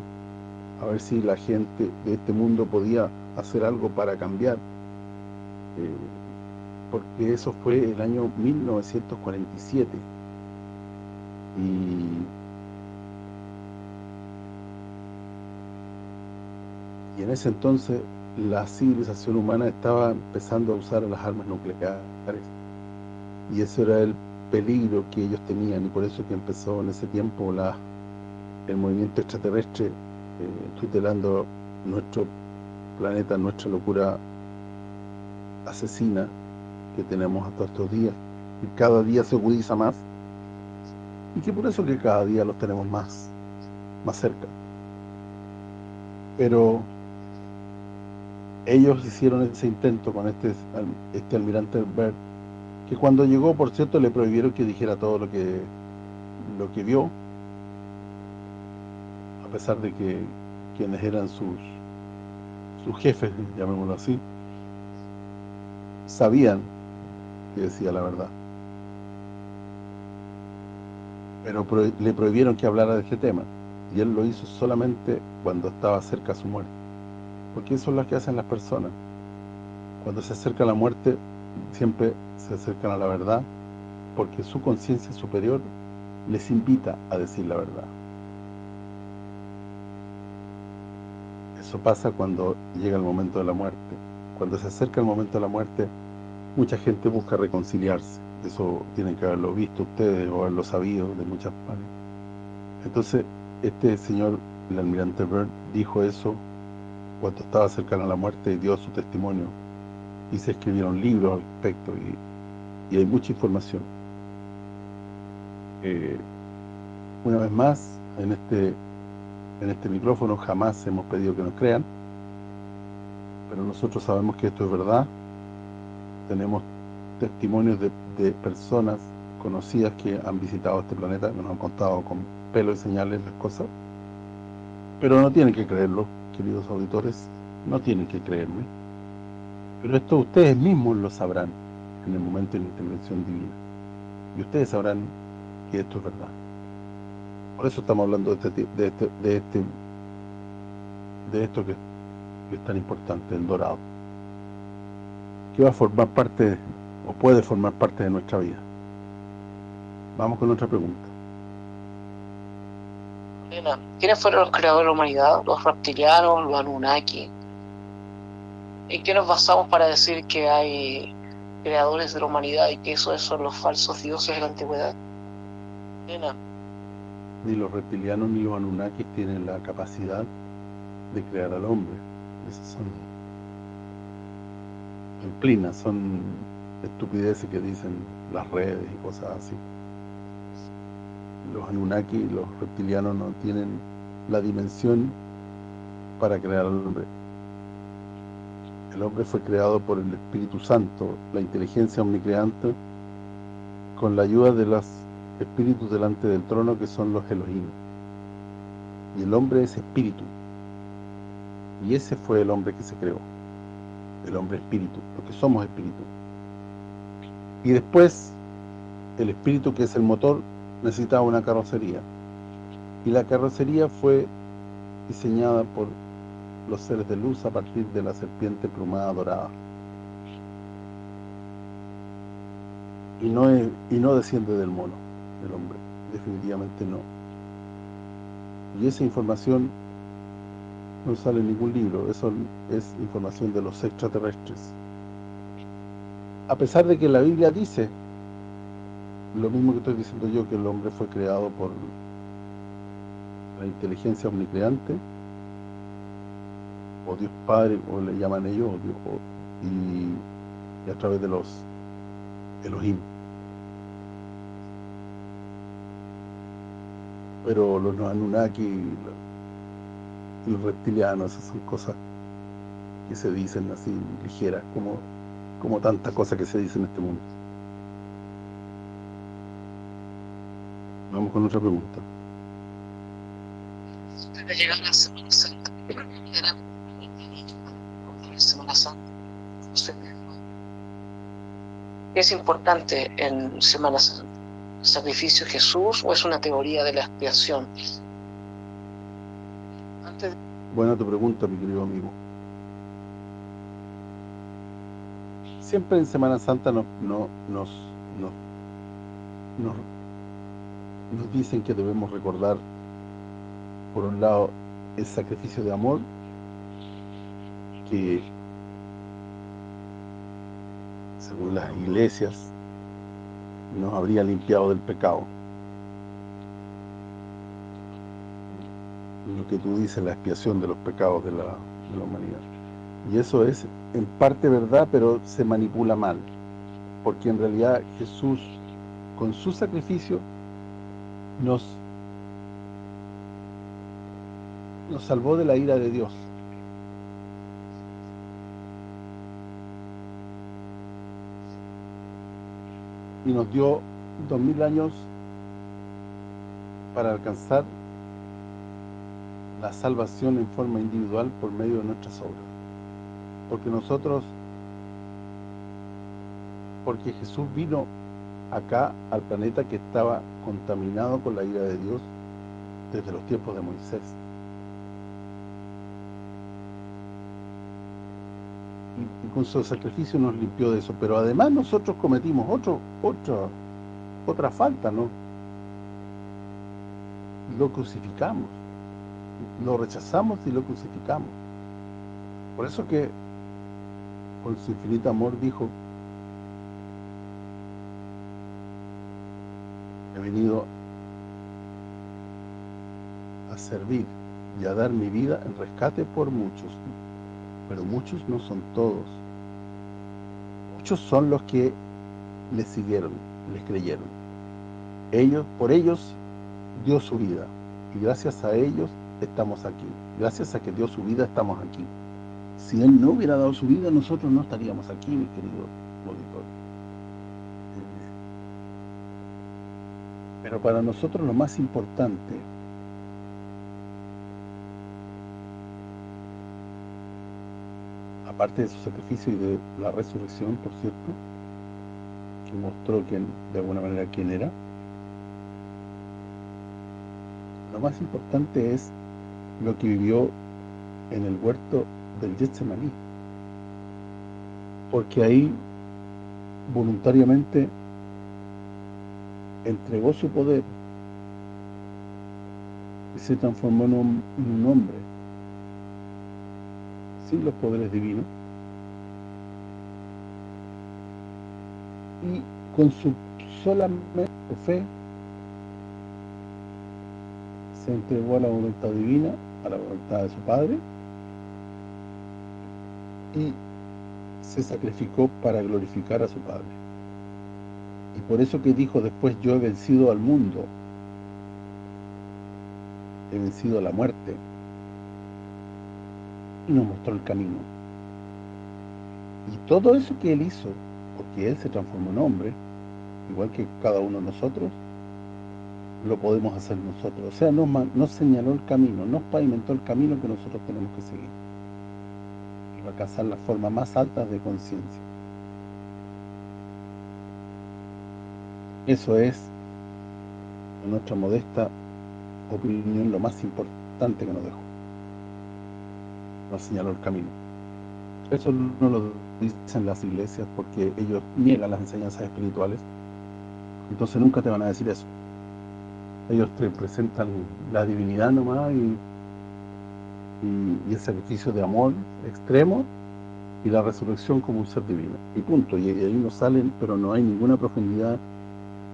a ver si la gente de este mundo podía hacer algo para cambiar, eh, porque eso fue el año 1947 y y en ese entonces la civilización humana estaba empezando a usar las armas nucleares. Y ese era el peligro que ellos tenían y por eso que empezó en ese tiempo el movimiento extraterrestre eh, tutelando nuestro planeta, nuestra locura asesina que tenemos hasta estos días. Y cada día se agudiza más. Y que por eso que cada día los tenemos más más cerca. Pero ellos hicieron ese intento con este este almirante Bert que cuando llegó, por cierto, le prohibieron que dijera todo lo que lo que vio a pesar de que quienes eran sus sus jefes, llamémoslo así sabían que decía la verdad. Pero le prohibieron que hablara de este tema y él lo hizo solamente cuando estaba cerca de su muerte porque eso es lo que hacen las personas. Cuando se acerca la muerte, siempre se acercan a la verdad, porque su conciencia superior les invita a decir la verdad. Eso pasa cuando llega el momento de la muerte. Cuando se acerca el momento de la muerte, mucha gente busca reconciliarse. Eso tienen que haberlo visto ustedes o haberlo sabido de muchas maneras. Entonces, este señor, el almirante Byrd, dijo eso cuando estaba cercano a la muerte dio su testimonio y se escribieron libros al respecto y, hay mucha información. Eh, una vez más, en este en este micrófono jamás hemos pedido que nos crean, pero nosotros sabemos que esto es verdad. Tenemos testimonios de, de personas conocidas que han visitado este planeta, que nos han contado con pelo y señales las cosas, pero no tienen que creerlo, queridos auditores, no tienen que creerme. Pero esto ustedes mismos lo sabrán en el momento de la intervención divina. Y ustedes sabrán que esto es verdad. Por eso estamos hablando de este, este, de, este, de esto que, es tan importante, el dorado. Que va a formar parte, o puede formar parte de nuestra vida. Vamos con otra pregunta. ¿Quiénes fueron los creadores de la humanidad? ¿Los reptilianos, los Anunnaki? ¿En qué nos basamos para decir que hay creadores de la humanidad y que esos son los falsos dioses de la antigüedad? Ni los reptilianos ni los Anunnaki tienen la capacidad de crear al hombre. Esas son plinas, son estupideces que dicen las redes y cosas así los Anunnaki, los reptilianos no tienen la dimensión para crear al hombre. El hombre fue creado por el Espíritu Santo, la inteligencia omnicreante, con la ayuda de los espíritus delante del trono que son los Elohim. Y el hombre es espíritu. Y ese fue el hombre que se creó. El hombre espíritu, porque somos espíritu. Y después, el espíritu que es el motor necesitaba una carrocería. Y la carrocería fue diseñada por los seres de luz a partir de la serpiente plumada dorada. Y no es, y no desciende del mono, del hombre, definitivamente no. Y esa información no sale en ningún libro, eso es información de los extraterrestres. A pesar de que la Biblia dice lo mismo que estoy diciendo yo, que el hombre fue creado por la inteligencia omnicreante, o Dios Padre, o le llaman ellos, o Dios, y, a través de los Elohim. Pero los Anunnaki y los reptilianos, esas son cosas que se dicen así ligeras, como, como tantas cosas que se dicen en este mundo. Vamos con otra pregunta. la Semana Santa, Semana Santa, ¿qué es importante en Semana Santa? ¿El sacrificio de Jesús o es una teoría de la expiación? Buena tu pregunta, mi querido amigo. Siempre en Semana Santa nos, nos, nos, nos nos dicen que debemos recordar, por un lado, el sacrificio de amor, que según las iglesias nos habría limpiado del pecado. Lo que tú dices, la expiación de los pecados de la, de la humanidad. Y eso es en parte verdad, pero se manipula mal. Porque en realidad Jesús, con su sacrificio, nos, salvó de la ira de Dios. Y nos dio dos mil años para alcanzar la salvación en forma individual por medio de nuestras obras. Porque nosotros, porque Jesús vino acá al planeta que estaba contaminado con la ira de Dios desde los tiempos de Moisés. Y, con su sacrificio nos limpió de eso, pero además nosotros cometimos otro, otra, otra falta, ¿no? Lo crucificamos, lo rechazamos y lo crucificamos. Por eso que con su infinito amor dijo he venido a servir y a dar mi vida en rescate por muchos, pero muchos no son todos. Muchos son los que le siguieron, les creyeron. Ellos, por ellos, dio su vida. Y gracias a ellos estamos aquí. Gracias a que dio su vida estamos aquí. Si Él no hubiera dado su vida, nosotros no estaríamos aquí, mi querido auditor. Pero para nosotros lo más importante aparte de su sacrificio y de la resurrección, por cierto, que mostró quién, de alguna manera quién era, lo más importante es lo que vivió en el huerto del Getsemaní. Porque ahí voluntariamente entregó su poder y se transformó en un, hombre sin los poderes divinos y con su solamente fe se entregó a la voluntad divina, a la voluntad de su Padre y se sacrificó para glorificar a su Padre. Por eso que dijo después, yo he vencido al mundo, he vencido a la muerte, y nos mostró el camino. Y todo eso que Él hizo, porque Él se transformó en hombre, igual que cada uno de nosotros, lo podemos hacer nosotros. O sea, nos, señaló el camino, nos pavimentó el camino que nosotros tenemos que seguir. Y alcanzar la forma más alta de conciencia. Eso es, en nuestra modesta opinión, lo más importante que nos dejó. Nos señaló el camino. Eso no lo dicen las iglesias porque ellos niegan las enseñanzas espirituales. Entonces nunca te van a decir eso. Ellos te presentan la divinidad nomás y, y, el sacrificio de amor extremo y la resurrección como un ser divino. Y punto. Y, ahí no salen, pero no hay ninguna profundidad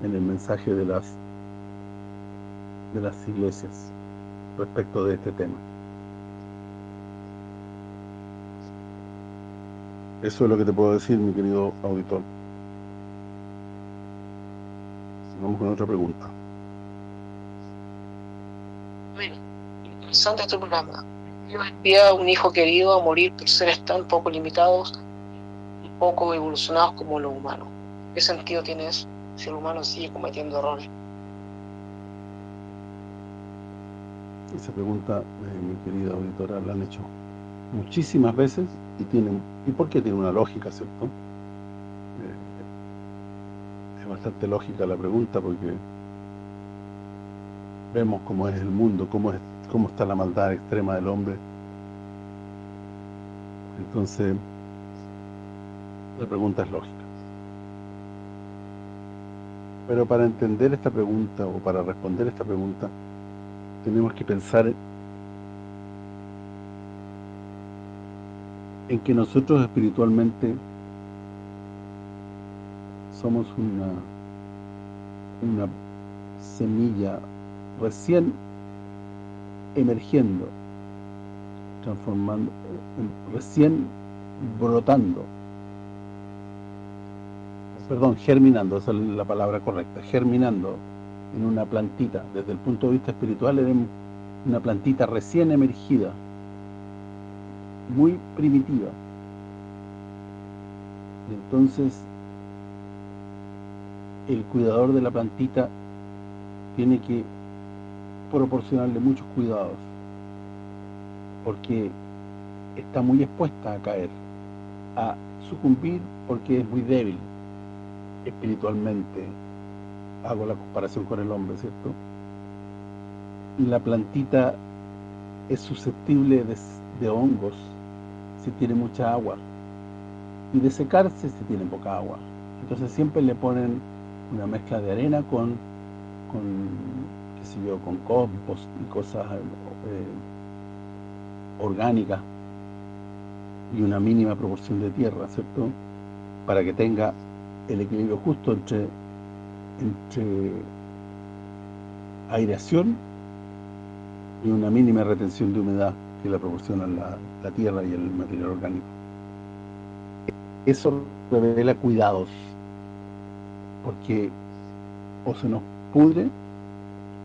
en el mensaje de las de las iglesias respecto de este tema. Eso es lo que te puedo decir, mi querido auditor. Vamos con otra pregunta. Bueno, interesante este programa. Dios envía a un hijo querido a morir por seres tan poco limitados y poco evolucionados como los humanos. ¿Qué sentido tiene eso si el humano sigue cometiendo errores? Esa pregunta, eh, mi querida auditora, la han hecho muchísimas veces y tienen y por qué tiene una lógica, ¿cierto? Eh, es bastante lógica la pregunta porque vemos cómo es el mundo, cómo es cómo está la maldad extrema del hombre. Entonces, la pregunta es lógica. Pero para entender esta pregunta o para responder esta pregunta, tenemos que pensar en que nosotros espiritualmente somos una una semilla recién emergiendo, transformando, recién brotando, perdón, germinando, esa es la palabra correcta, germinando en una plantita, desde el punto de vista espiritual eres una plantita recién emergida, muy primitiva. entonces el cuidador de la plantita tiene que proporcionarle muchos cuidados porque está muy expuesta a caer, a sucumbir porque es muy débil espiritualmente. Hago la comparación con el hombre, ¿cierto? La plantita es susceptible de, hongos si tiene mucha agua y de secarse si tiene poca agua. Entonces siempre le ponen una mezcla de arena con, con qué sé yo, con compost y cosas eh, orgánicas y una mínima proporción de tierra, ¿cierto? Para que tenga el equilibrio justo entre entre aireación y una mínima retención de humedad que la proporcionan la, la tierra y el material orgánico. Eso revela cuidados, porque o se nos pudre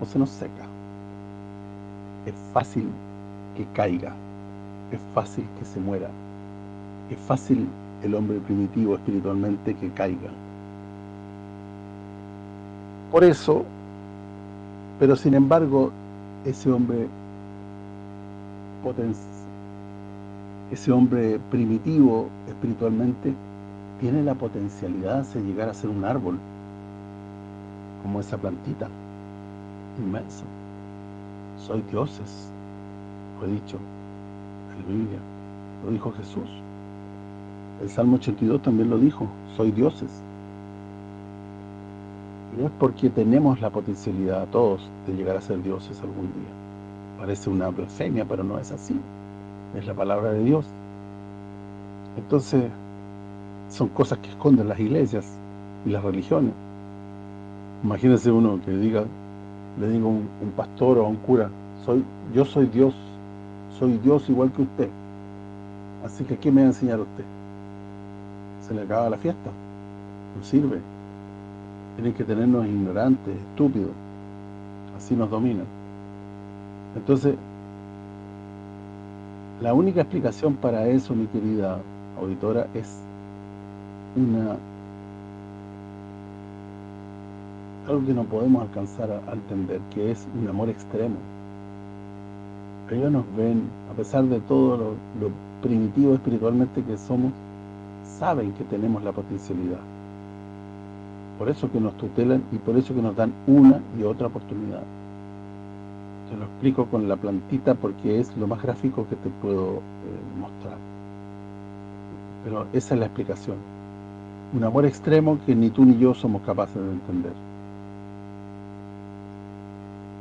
o se nos seca. Es fácil que caiga, es fácil que se muera, es fácil el hombre primitivo espiritualmente que caiga. Por eso, pero sin embargo, ese hombre ese hombre primitivo espiritualmente tiene la potencialidad de llegar a ser un árbol como esa plantita inmenso soy dioses lo he dicho en la Biblia lo dijo Jesús el Salmo 82 también lo dijo soy dioses. Y es porque tenemos la potencialidad todos de llegar a ser dioses algún día. Parece una blasfemia pero no es así. Es la palabra de Dios. Entonces son cosas que esconden las iglesias y las religiones. Imagínese uno que diga, le diga un, un pastor o a un cura, soy yo soy Dios, soy Dios igual que usted. Así que ¿qué me va a enseñar usted? Se le acaba la fiesta. No sirve. Tienen que tenernos ignorantes, estúpidos. Así nos dominan. Entonces, la única explicación para eso, mi querida auditora, es una algo que no podemos alcanzar a, entender, que es un amor extremo. Ellos nos ven, a pesar de todo lo, lo primitivo espiritualmente que somos, saben que tenemos la potencialidad. Por eso que nos tutelan y por eso que nos dan una y otra oportunidad. Te lo explico con la plantita porque es lo más gráfico que te puedo eh, mostrar. Pero esa es la explicación. Un amor extremo que ni tú ni yo somos capaces de entender.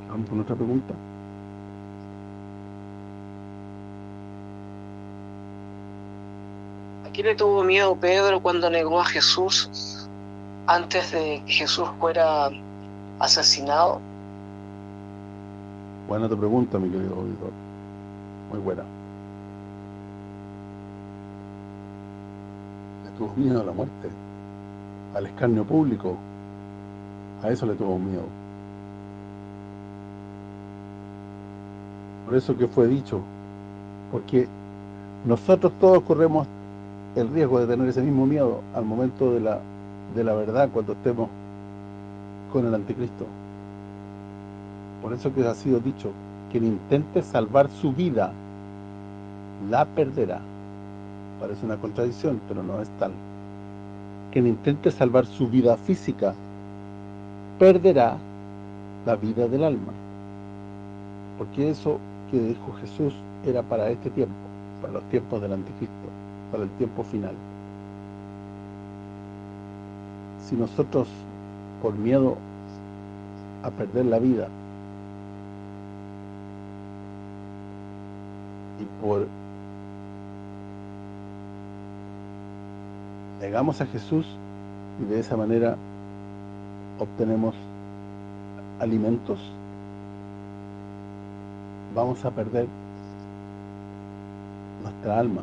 Vamos con otra pregunta. ¿A quién le tuvo miedo Pedro cuando negó a Jesús antes de que Jesús fuera asesinado? Buena tu pregunta, mi querido auditor. Muy buena. Le tuvo miedo a la muerte, al escarnio público. A eso le tuvo miedo. Por eso que fue dicho, porque nosotros todos corremos el riesgo de tener ese mismo miedo al momento de la de la verdad cuando estemos con el anticristo. Por eso que ha sido dicho, quien intente salvar su vida, la perderá. Parece una contradicción, pero no es tal. Quien intente salvar su vida física, perderá la vida del alma. Porque eso que dijo Jesús era para este tiempo, para los tiempos del anticristo, para el tiempo final. Si nosotros, por miedo a perder la vida, y por negamos a Jesús y de esa manera obtenemos alimentos vamos a perder nuestra alma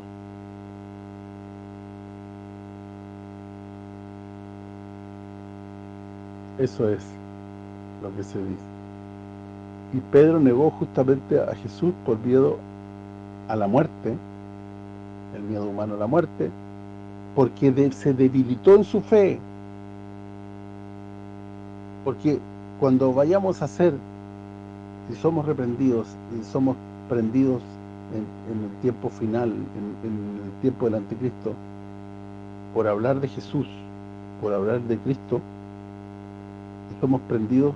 eso es lo que se dice y Pedro negó justamente a Jesús por miedo a la muerte, el miedo humano a la muerte, porque se debilitó en su fe. Porque cuando vayamos a ser, si somos reprendidos y somos prendidos en, el tiempo final, en, en, el tiempo del anticristo, por hablar de Jesús, por hablar de Cristo, somos prendidos,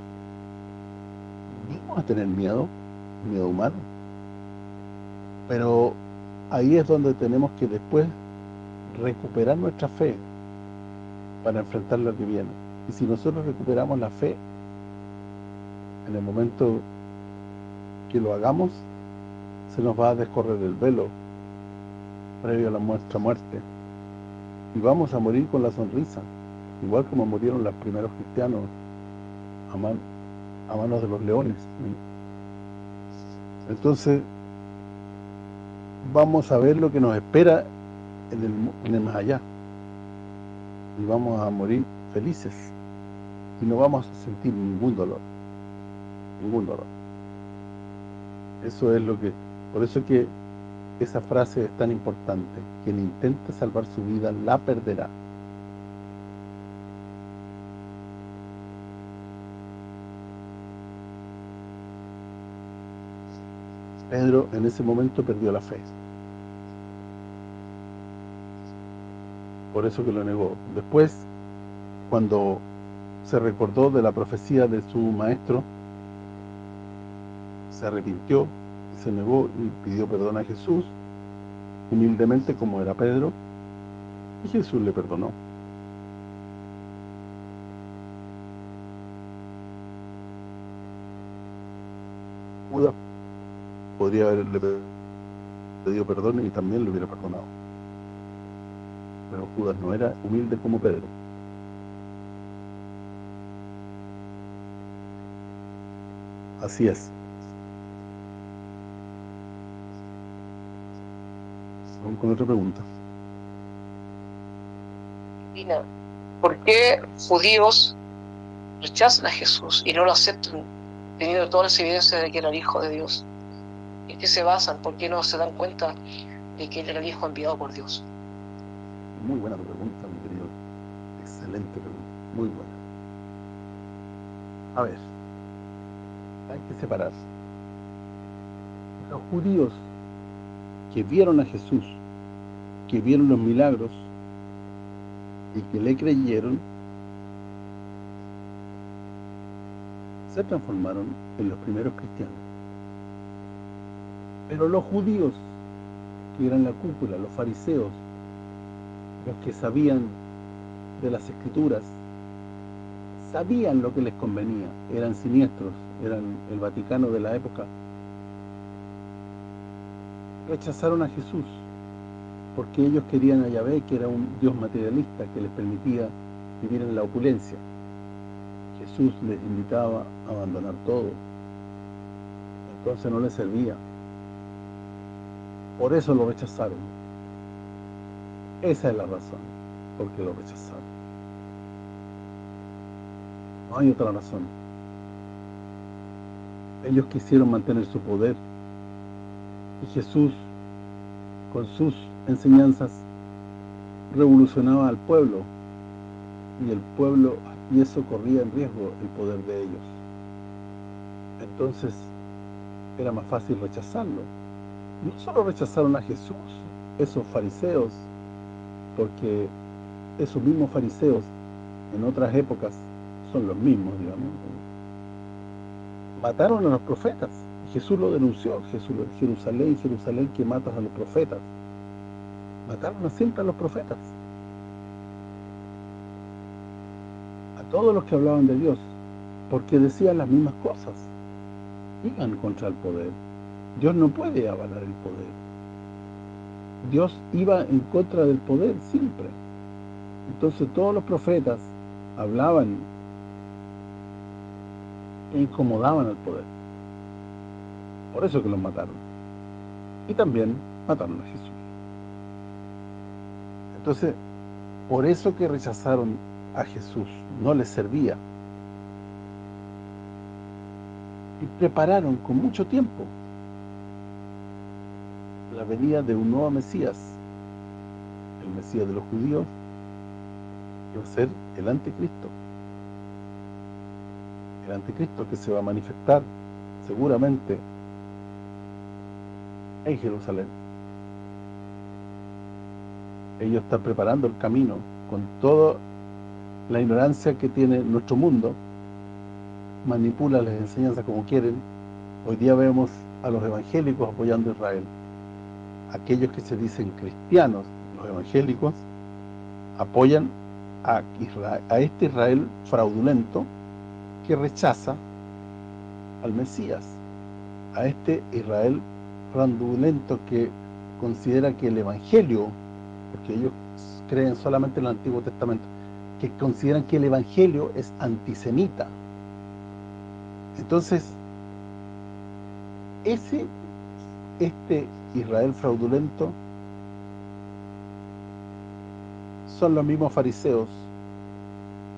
vamos a tener miedo, miedo humano pero ahí es donde tenemos que después recuperar nuestra fe para enfrentar lo que viene. Y si nosotros recuperamos la fe, en el momento que lo hagamos, se nos va a descorrer el velo previo a la nuestra muerte. Y vamos a morir con la sonrisa, igual como murieron los primeros cristianos a, manos de los leones. Entonces, vamos a ver lo que nos espera en el, más allá. Y vamos a morir felices. Y no vamos a sentir ningún dolor. Ningún dolor. Eso es lo que... Por eso que esa frase es tan importante. Quien intente salvar su vida, la perderá. Pedro en ese momento perdió la fe. Por eso que lo negó. Después, cuando se recordó de la profecía de su maestro, se arrepintió, se negó y pidió perdón a Jesús, humildemente como era Pedro, y Jesús le perdonó. Podría haberle pedido perdón y también le hubiera perdonado. Pero Judas no era humilde como Pedro. Así es. Vamos con otra pregunta. ¿por qué judíos rechazan a Jesús y no lo aceptan teniendo todas las evidencias de que era el Hijo de Dios? ¿En qué se basan? ¿Por qué no se dan cuenta de que él era el Hijo enviado por Dios? Muy buena pregunta, mi querido. Excelente pregunta. Muy buena. A ver, hay que separar. Los judíos que vieron a Jesús, que vieron los milagros y que le creyeron, se transformaron en los primeros cristianos. Pero los judíos, que eran la cúpula, los fariseos, los que sabían de las escrituras, sabían lo que les convenía, eran siniestros, eran el Vaticano de la época. Rechazaron a Jesús, porque ellos querían a Yahvé, que era un Dios materialista, que les permitía vivir en la opulencia. Jesús les invitaba a abandonar todo. Entonces no les servía. Por eso lo rechazaron. Esa es la razón, porque lo rechazaron. No hay otra razón. Ellos quisieron mantener su poder. Y Jesús, con sus enseñanzas, revolucionaba al pueblo. Y el pueblo, y eso corría en riesgo el poder de ellos. Entonces, era más fácil rechazarlo. No solo rechazaron a Jesús, esos fariseos, porque esos mismos fariseos en otras épocas son los mismos, digamos. Mataron a los profetas. Jesús lo denunció. Jesús Jerusalén, Jerusalén, que matas a los profetas. Mataron siempre a los profetas. A todos los que hablaban de Dios. Porque decían las mismas cosas. Iban contra el poder. Dios no puede avalar el poder. Dios iba en contra del poder siempre. Entonces todos los profetas hablaban e incomodaban al poder. Por eso que los mataron. Y también mataron a Jesús. Entonces, por eso que rechazaron a Jesús, no les servía. Y prepararon con mucho tiempo venida de un nuevo Mesías, el Mesías de los judíos, que va a ser el anticristo el anticristo que se va a manifestar seguramente en Jerusalén. Ellos están preparando el camino con toda la ignorancia que tiene nuestro mundo, manipula las enseñanzas como quieren. Hoy día vemos a los evangélicos apoyando a Israel. Aquellos que se dicen cristianos, los evangélicos, apoyan a, este Israel fraudulento que rechaza al Mesías, a este Israel fraudulento que considera que el Evangelio, porque ellos creen solamente en el Antiguo Testamento, que consideran que el Evangelio es antisemita. Entonces, ese este Israel fraudulento son los mismos fariseos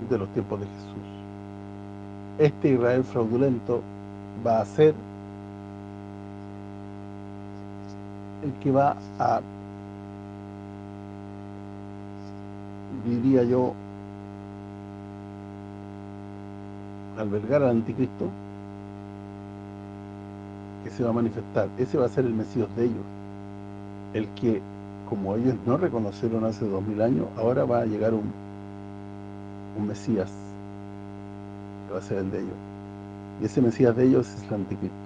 de los tiempos de Jesús. Este Israel fraudulento va a ser el que va a diría yo albergar al anticristo que se va a manifestar ese va a ser el Mesías de ellos el que como ellos no reconocieron hace dos mil años ahora va a llegar un un Mesías va a ser el de ellos. Y ese Mesías de ellos es el anticristo.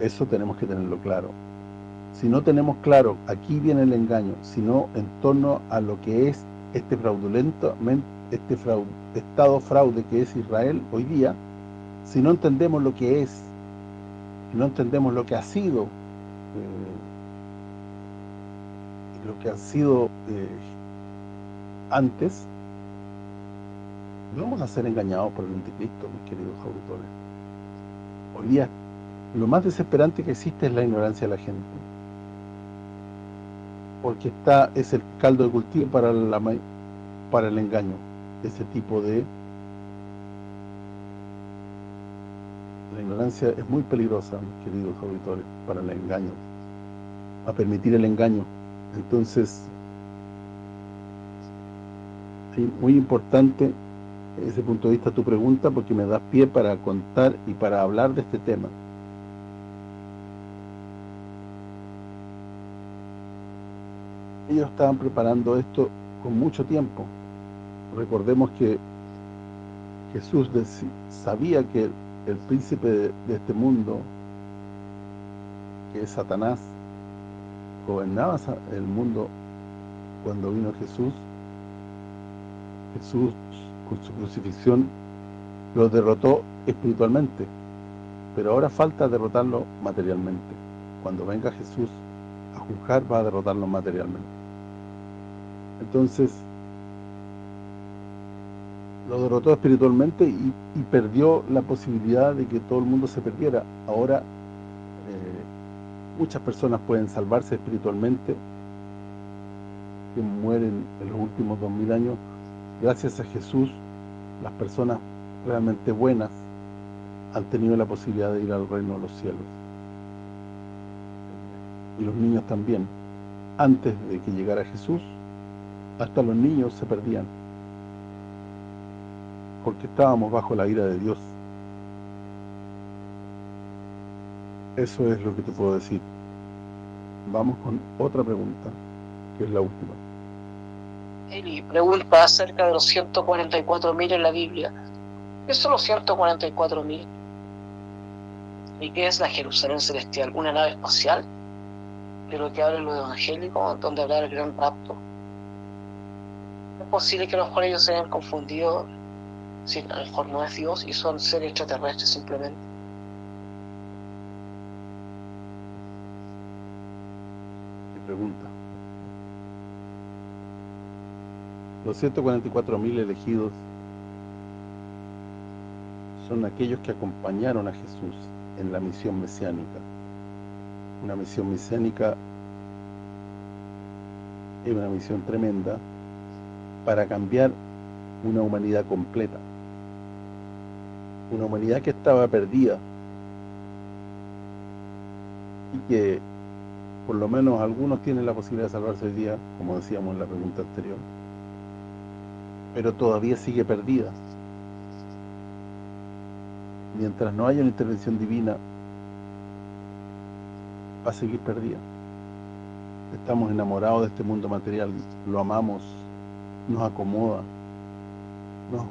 Eso tenemos que tenerlo claro. Si no tenemos claro, aquí viene el engaño, sino en torno a lo que es este fraudulento, este estado fraude que es Israel hoy día, si no entendemos lo que es, no entendemos lo que ha sido, eh, lo que ha sido eh, antes, vamos a ser engañados por el anticristo, mis queridos auditores. Día, lo más desesperante que existe es la ignorancia de la gente. Porque está es el caldo de cultivo para la para el engaño, ese tipo de es muy peligrosa, mis queridos auditores, para el engaño, a permitir el engaño. Entonces, es muy importante ese punto de vista tu pregunta porque me das pie para contar y para hablar de este tema. Ellos estaban preparando esto con mucho tiempo. Recordemos que Jesús sabía que el príncipe de este mundo, que es Satanás, gobernaba el mundo cuando vino Jesús. Jesús con su crucifixión lo derrotó espiritualmente, pero ahora falta derrotarlo materialmente. Cuando venga Jesús a juzgar, va a derrotarnos materialmente. Entonces, lo derrotó espiritualmente y, perdió la posibilidad de que todo el mundo se perdiera. Ahora, eh, muchas personas pueden salvarse espiritualmente, que mueren en los últimos dos mil años, gracias a Jesús, las personas realmente buenas han tenido la posibilidad de ir al reino de los cielos. Y los niños también. Antes de que llegara Jesús, hasta los niños se perdían. Porque estábamos bajo la ira de Dios. Eso es lo que te puedo decir. Vamos con otra pregunta, que es la última. Eli pregunta acerca de los 144.000 en la Biblia. ¿Qué son los 144.000? ¿Y qué es la Jerusalén celestial? ¿Una nave espacial? ¿De lo que habla en lo evangélico, donde habla del gran rapto? Es posible que a lo mejor ellos se hayan confundido, si a lo mejor no es Dios y son seres extraterrestres simplemente. ¿Qué pregunta? Los 144.000 elegidos son aquellos que acompañaron a Jesús en la misión mesiánica. Una misión mesiánica es una misión tremenda para cambiar una humanidad completa. Una humanidad que estaba perdida. Y que por lo menos algunos tienen la posibilidad de salvarse hoy día, como decíamos en la pregunta anterior, pero todavía sigue perdida. Mientras no haya una intervención divina, va a seguir perdida. Estamos enamorados de este mundo material, lo amamos, nos acomoda, nos,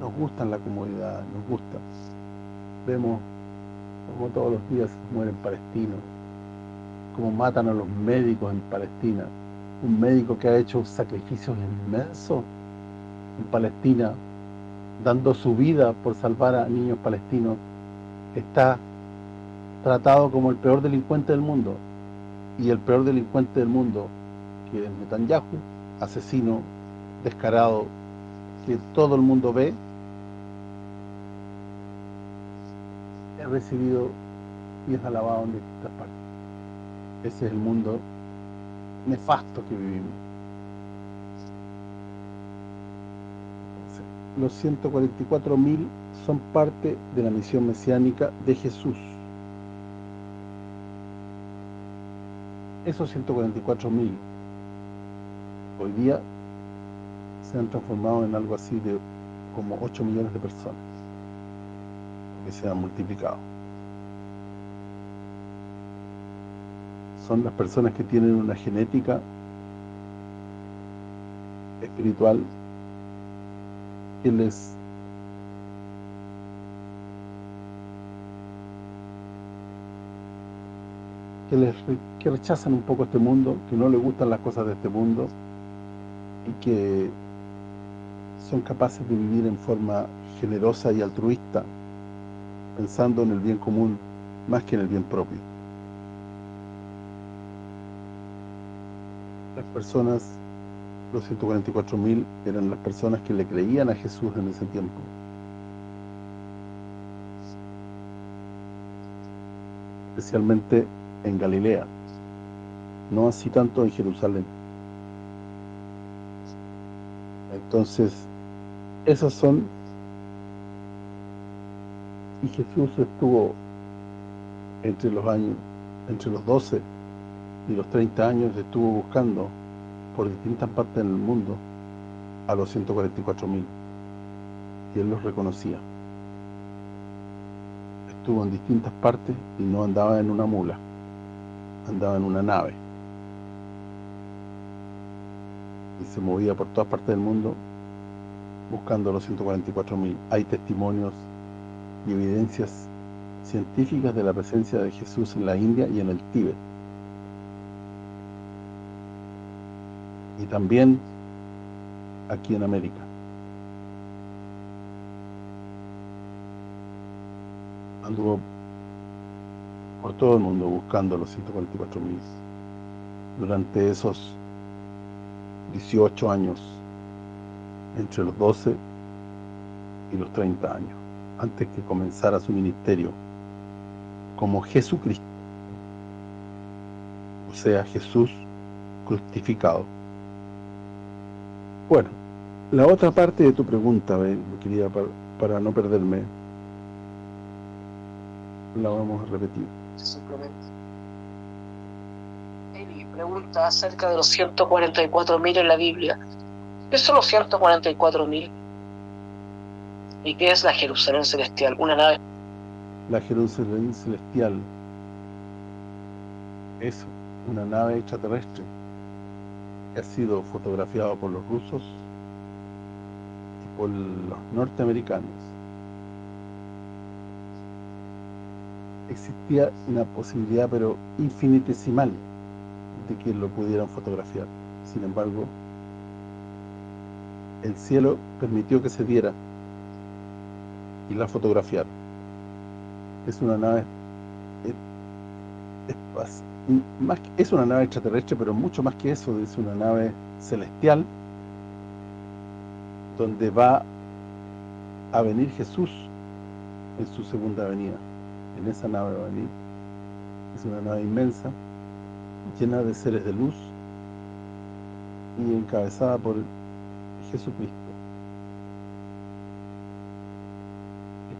nos gusta la comodidad, nos gusta. Vemos como todos los días mueren palestinos, como matan a los médicos en Palestina. Un médico que ha hecho sacrificios inmensos en Palestina dando su vida por salvar a niños palestinos, está tratado como el peor delincuente del mundo. Y el peor delincuente del mundo, que es Netanyahu, asesino, descarado, que todo el mundo ve, recibido y es alabado en distintas partes. Ese es el mundo nefasto que vivimos. los 144.000 son parte de la misión mesiánica de Jesús. Esos 144.000 hoy día se han transformado en algo así de como 8 millones de personas que se han multiplicado. Son las personas que tienen una genética espiritual que les que les rechazan un poco este mundo, que no les gustan las cosas de este mundo y que son capaces de vivir en forma generosa y altruista, pensando en el bien común más que en el bien propio. Las personas los 144.000 eran las personas que le creían a Jesús en ese tiempo. Especialmente en Galilea, no así tanto en Jerusalén. Entonces, esas son y Jesús estuvo entre los años entre los 12 y los 30 años estuvo buscando por distintas partes del mundo a los 144.000 y él los reconocía. Estuvo en distintas partes y no andaba en una mula, andaba en una nave. Y se movía por todas partes del mundo buscando a los 144.000. Hay testimonios y evidencias científicas de la presencia de Jesús en la India y en el Tíbet. y también aquí en América. Anduvo por todo el mundo buscando los 144 mil. durante esos 18 años, entre los 12 y los 30 años, antes que comenzara su ministerio como Jesucristo, o sea, Jesús crucificado. Bueno, la otra parte de tu pregunta, mi querida, para, para no perderme, la vamos a repetir. Simplemente. Eli pregunta acerca de los 144.000 en la Biblia. ¿Qué son los 144.000? ¿Y qué es la Jerusalén celestial? Una nave. La Jerusalén celestial es una nave extraterrestre que ha sido fotografiada por los rusos y por los norteamericanos. Existía una posibilidad, pero infinitesimal, de que lo pudieran fotografiar. Sin embargo, el cielo permitió que se diera y la fotografiaron. Es una nave es, más es una nave extraterrestre, pero mucho más que eso, es una nave celestial donde va a venir Jesús en su segunda venida. En esa nave va a venir. Es una nave inmensa, llena de seres de luz y encabezada por Jesucristo.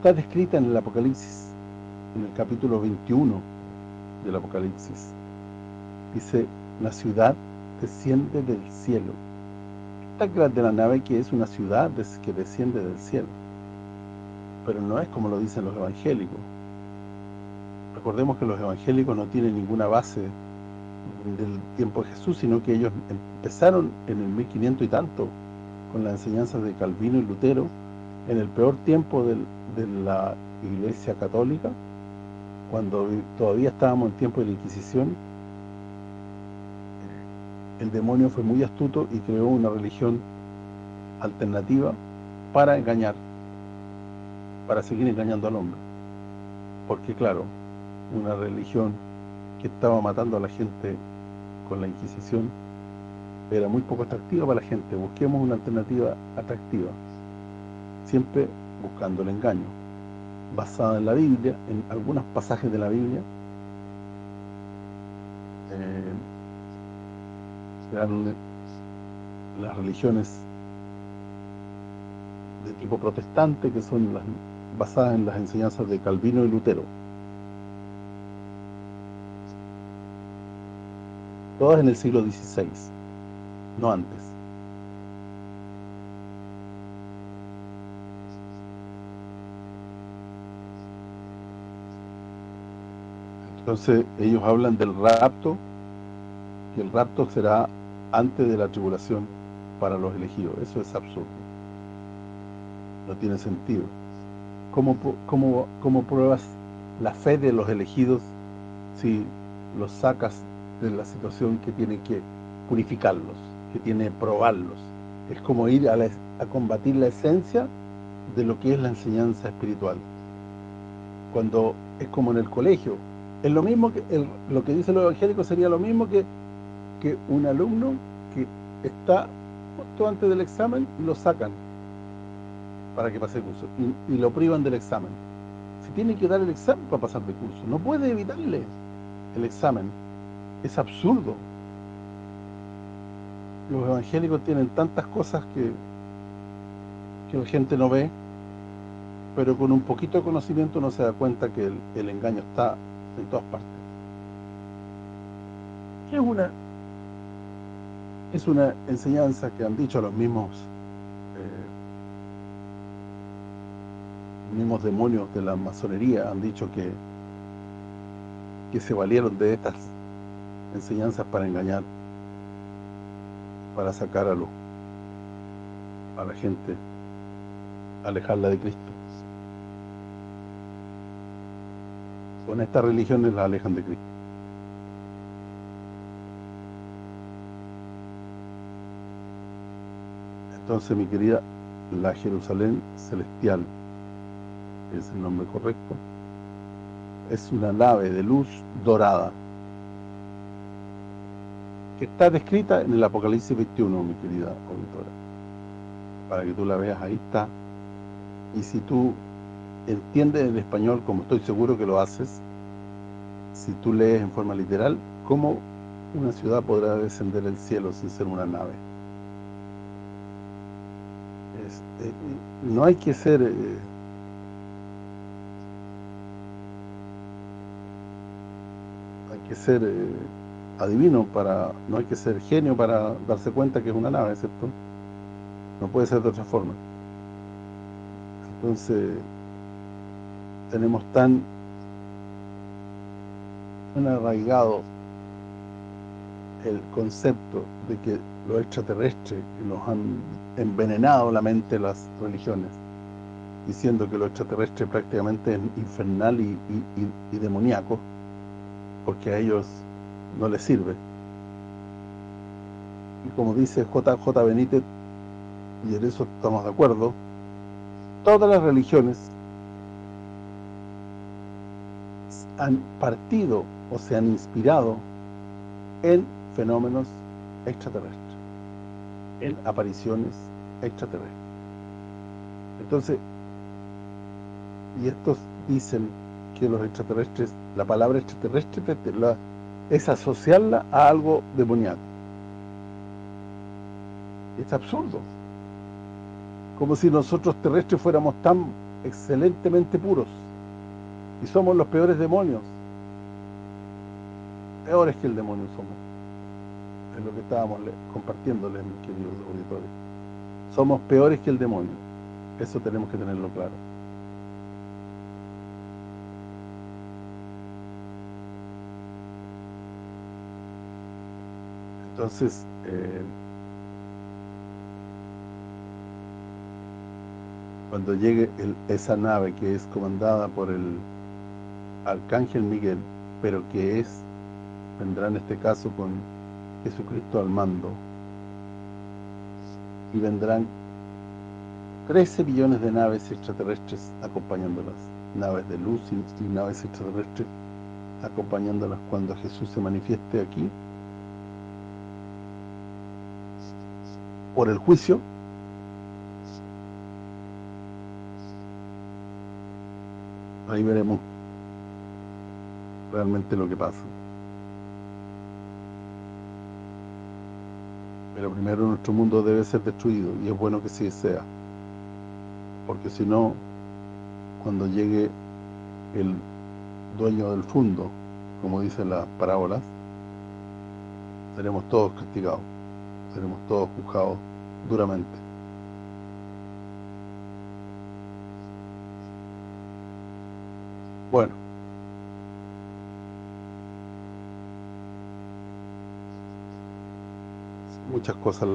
Está descrita en el Apocalipsis, en el capítulo 21 del Apocalipsis. Dice, la ciudad desciende del cielo. Está grande la nave que es una ciudad que desciende del cielo. Pero no es como lo dicen los evangélicos. Recordemos que los evangélicos no tienen ninguna base del tiempo de Jesús, sino que ellos empezaron en el 1500 y tanto con las enseñanzas de Calvino y Lutero en el peor tiempo de la Iglesia Católica, cuando todavía estábamos en tiempo de la Inquisición, el demonio fue muy astuto y creó una religión alternativa para engañar, para seguir engañando al hombre. Porque claro, una religión que estaba matando a la gente con la Inquisición era muy poco atractiva para la gente. Busquemos una alternativa atractiva, siempre buscando el engaño, basada en la Biblia, en algunos pasajes de la Biblia, eh, las religiones de tipo protestante, que son las basadas en las enseñanzas de Calvino y Lutero. Todas en el siglo XVI, no antes. Entonces ellos hablan del rapto, que el rapto será antes de la tribulación para los elegidos. Eso es absurdo. No tiene sentido. ¿Cómo, cómo, cómo pruebas la fe de los elegidos si los sacas de la situación que tiene que purificarlos, que tiene que probarlos? Es como ir a, a combatir la esencia de lo que es la enseñanza espiritual. Cuando es como en el colegio, es lo mismo que lo que dice el evangélico sería lo mismo que que un alumno que está justo antes del examen lo sacan para que pase el curso y, lo privan del examen. Si tiene que dar el examen para pasar de curso, no puede evitarle el examen. Es absurdo. Los evangélicos tienen tantas cosas que que la gente no ve, pero con un poquito de conocimiento no se da cuenta que el, engaño está en todas partes. Es una es una enseñanza que han dicho los mismos eh, mismos demonios de la masonería han dicho que que se valieron de estas enseñanzas para engañar para sacar a, lo, a la gente alejarla de Cristo con estas religiones la alejan de Cristo Entonces, mi querida, la Jerusalén celestial, es el nombre correcto, es una nave de luz dorada que está descrita en el Apocalipsis 21, mi querida auditora. Para que tú la veas, ahí está. Y si tú entiendes el español, como estoy seguro que lo haces, si tú lees en forma literal, cómo una ciudad podrá descender el cielo sin ser una nave. Eh, no hay que ser... Eh, hay que ser eh, adivino para... No hay que ser genio para darse cuenta que es una nave, ¿cierto? No puede ser de otra forma. Entonces, tenemos tan, tan arraigado el concepto de que los extraterrestres nos han envenenado la mente las religiones, diciendo que lo extraterrestre prácticamente es infernal y, demoníaco, porque a ellos no les sirve. Y como dice JJ Benítez, y en eso estamos de acuerdo, todas las religiones han partido o se han inspirado en fenómenos extraterrestres, en apariciones extraterrestres. Entonces, y estos dicen que los extraterrestres, la palabra extraterrestre es asociarla a algo demoníaco. Es absurdo. Como si nosotros terrestres fuéramos tan excelentemente puros y somos los peores demonios. Peores que el demonio somos es lo que estábamos compartiéndoles, mis queridos auditores. Somos peores que el demonio. Eso tenemos que tenerlo claro. Entonces, eh, cuando llegue esa nave que es comandada por el Arcángel Miguel, pero que es, vendrá en este caso con Jesucristo al mando. Y vendrán 13 billones de naves extraterrestres acompañándolas, naves de luz y naves extraterrestres acompañándolas cuando Jesús se manifieste aquí. Por el juicio. Ahí veremos realmente lo que pasa Pero primero nuestro mundo debe ser destruido y es bueno que sí sea. Porque si no, cuando llegue el dueño del fondo, como dicen las parábolas, seremos todos castigados, seremos todos juzgados duramente. Bueno, muchas cosas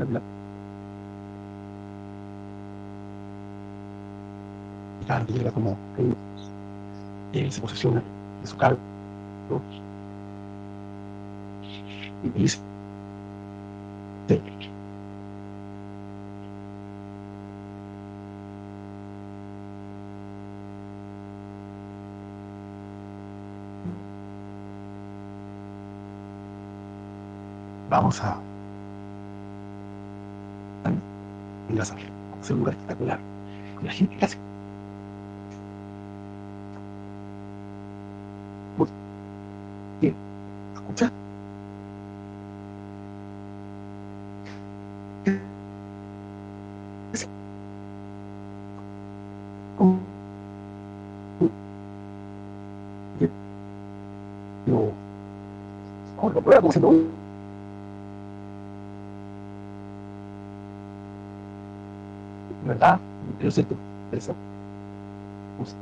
espectacular. Claro, llega como él, él se posesiona de su cargo y dice vamos a ver, es un lugar espectacular. La gente hace bien, escucha. ¿Verdad? Yo siento eso. Pues,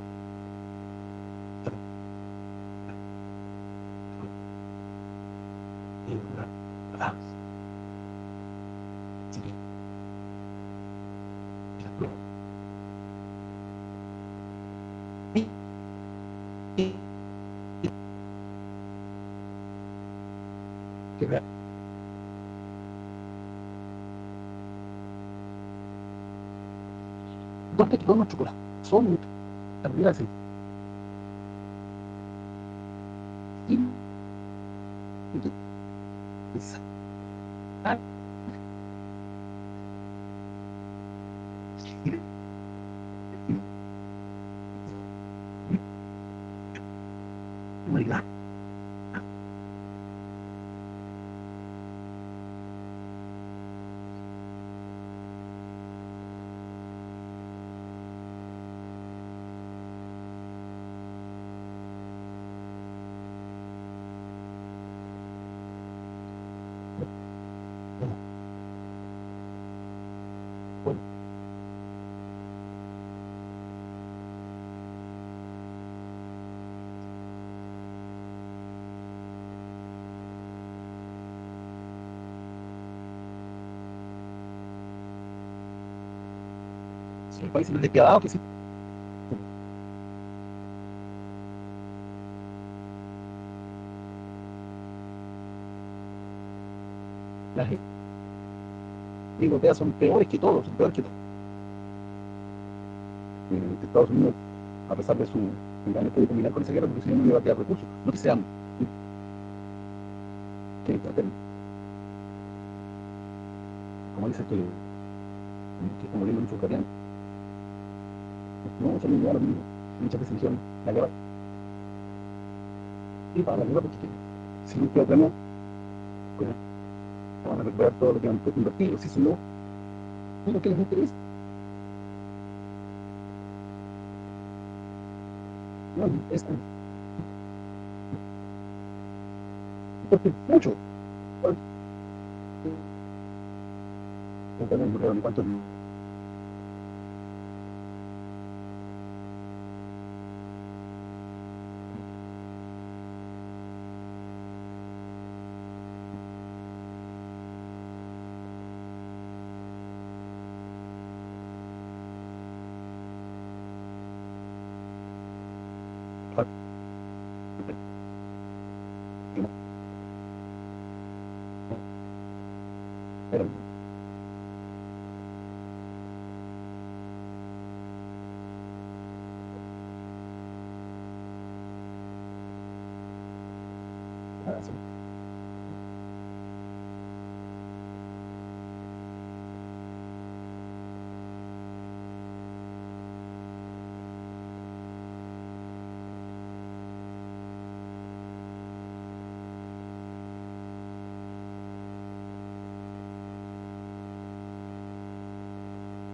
¿verdad? ¿Dónde quedó nuestro corazón? La vida Un país más despiadado que sí. La gente europeas son peores que todos, son peores que todos. Estados Unidos, a pesar de su ganas de terminar con esa guerra, porque si no, no va a quedar recursos. No que sean que como dice que, que como lindo No, lo mismo. Muchas veces la guerra. Y para la guerra, porque si no queda Ucrania, pues, van a recuperar todo lo que han invertido, si no, es lo que les. No, es porque mucho. ¿Cuántos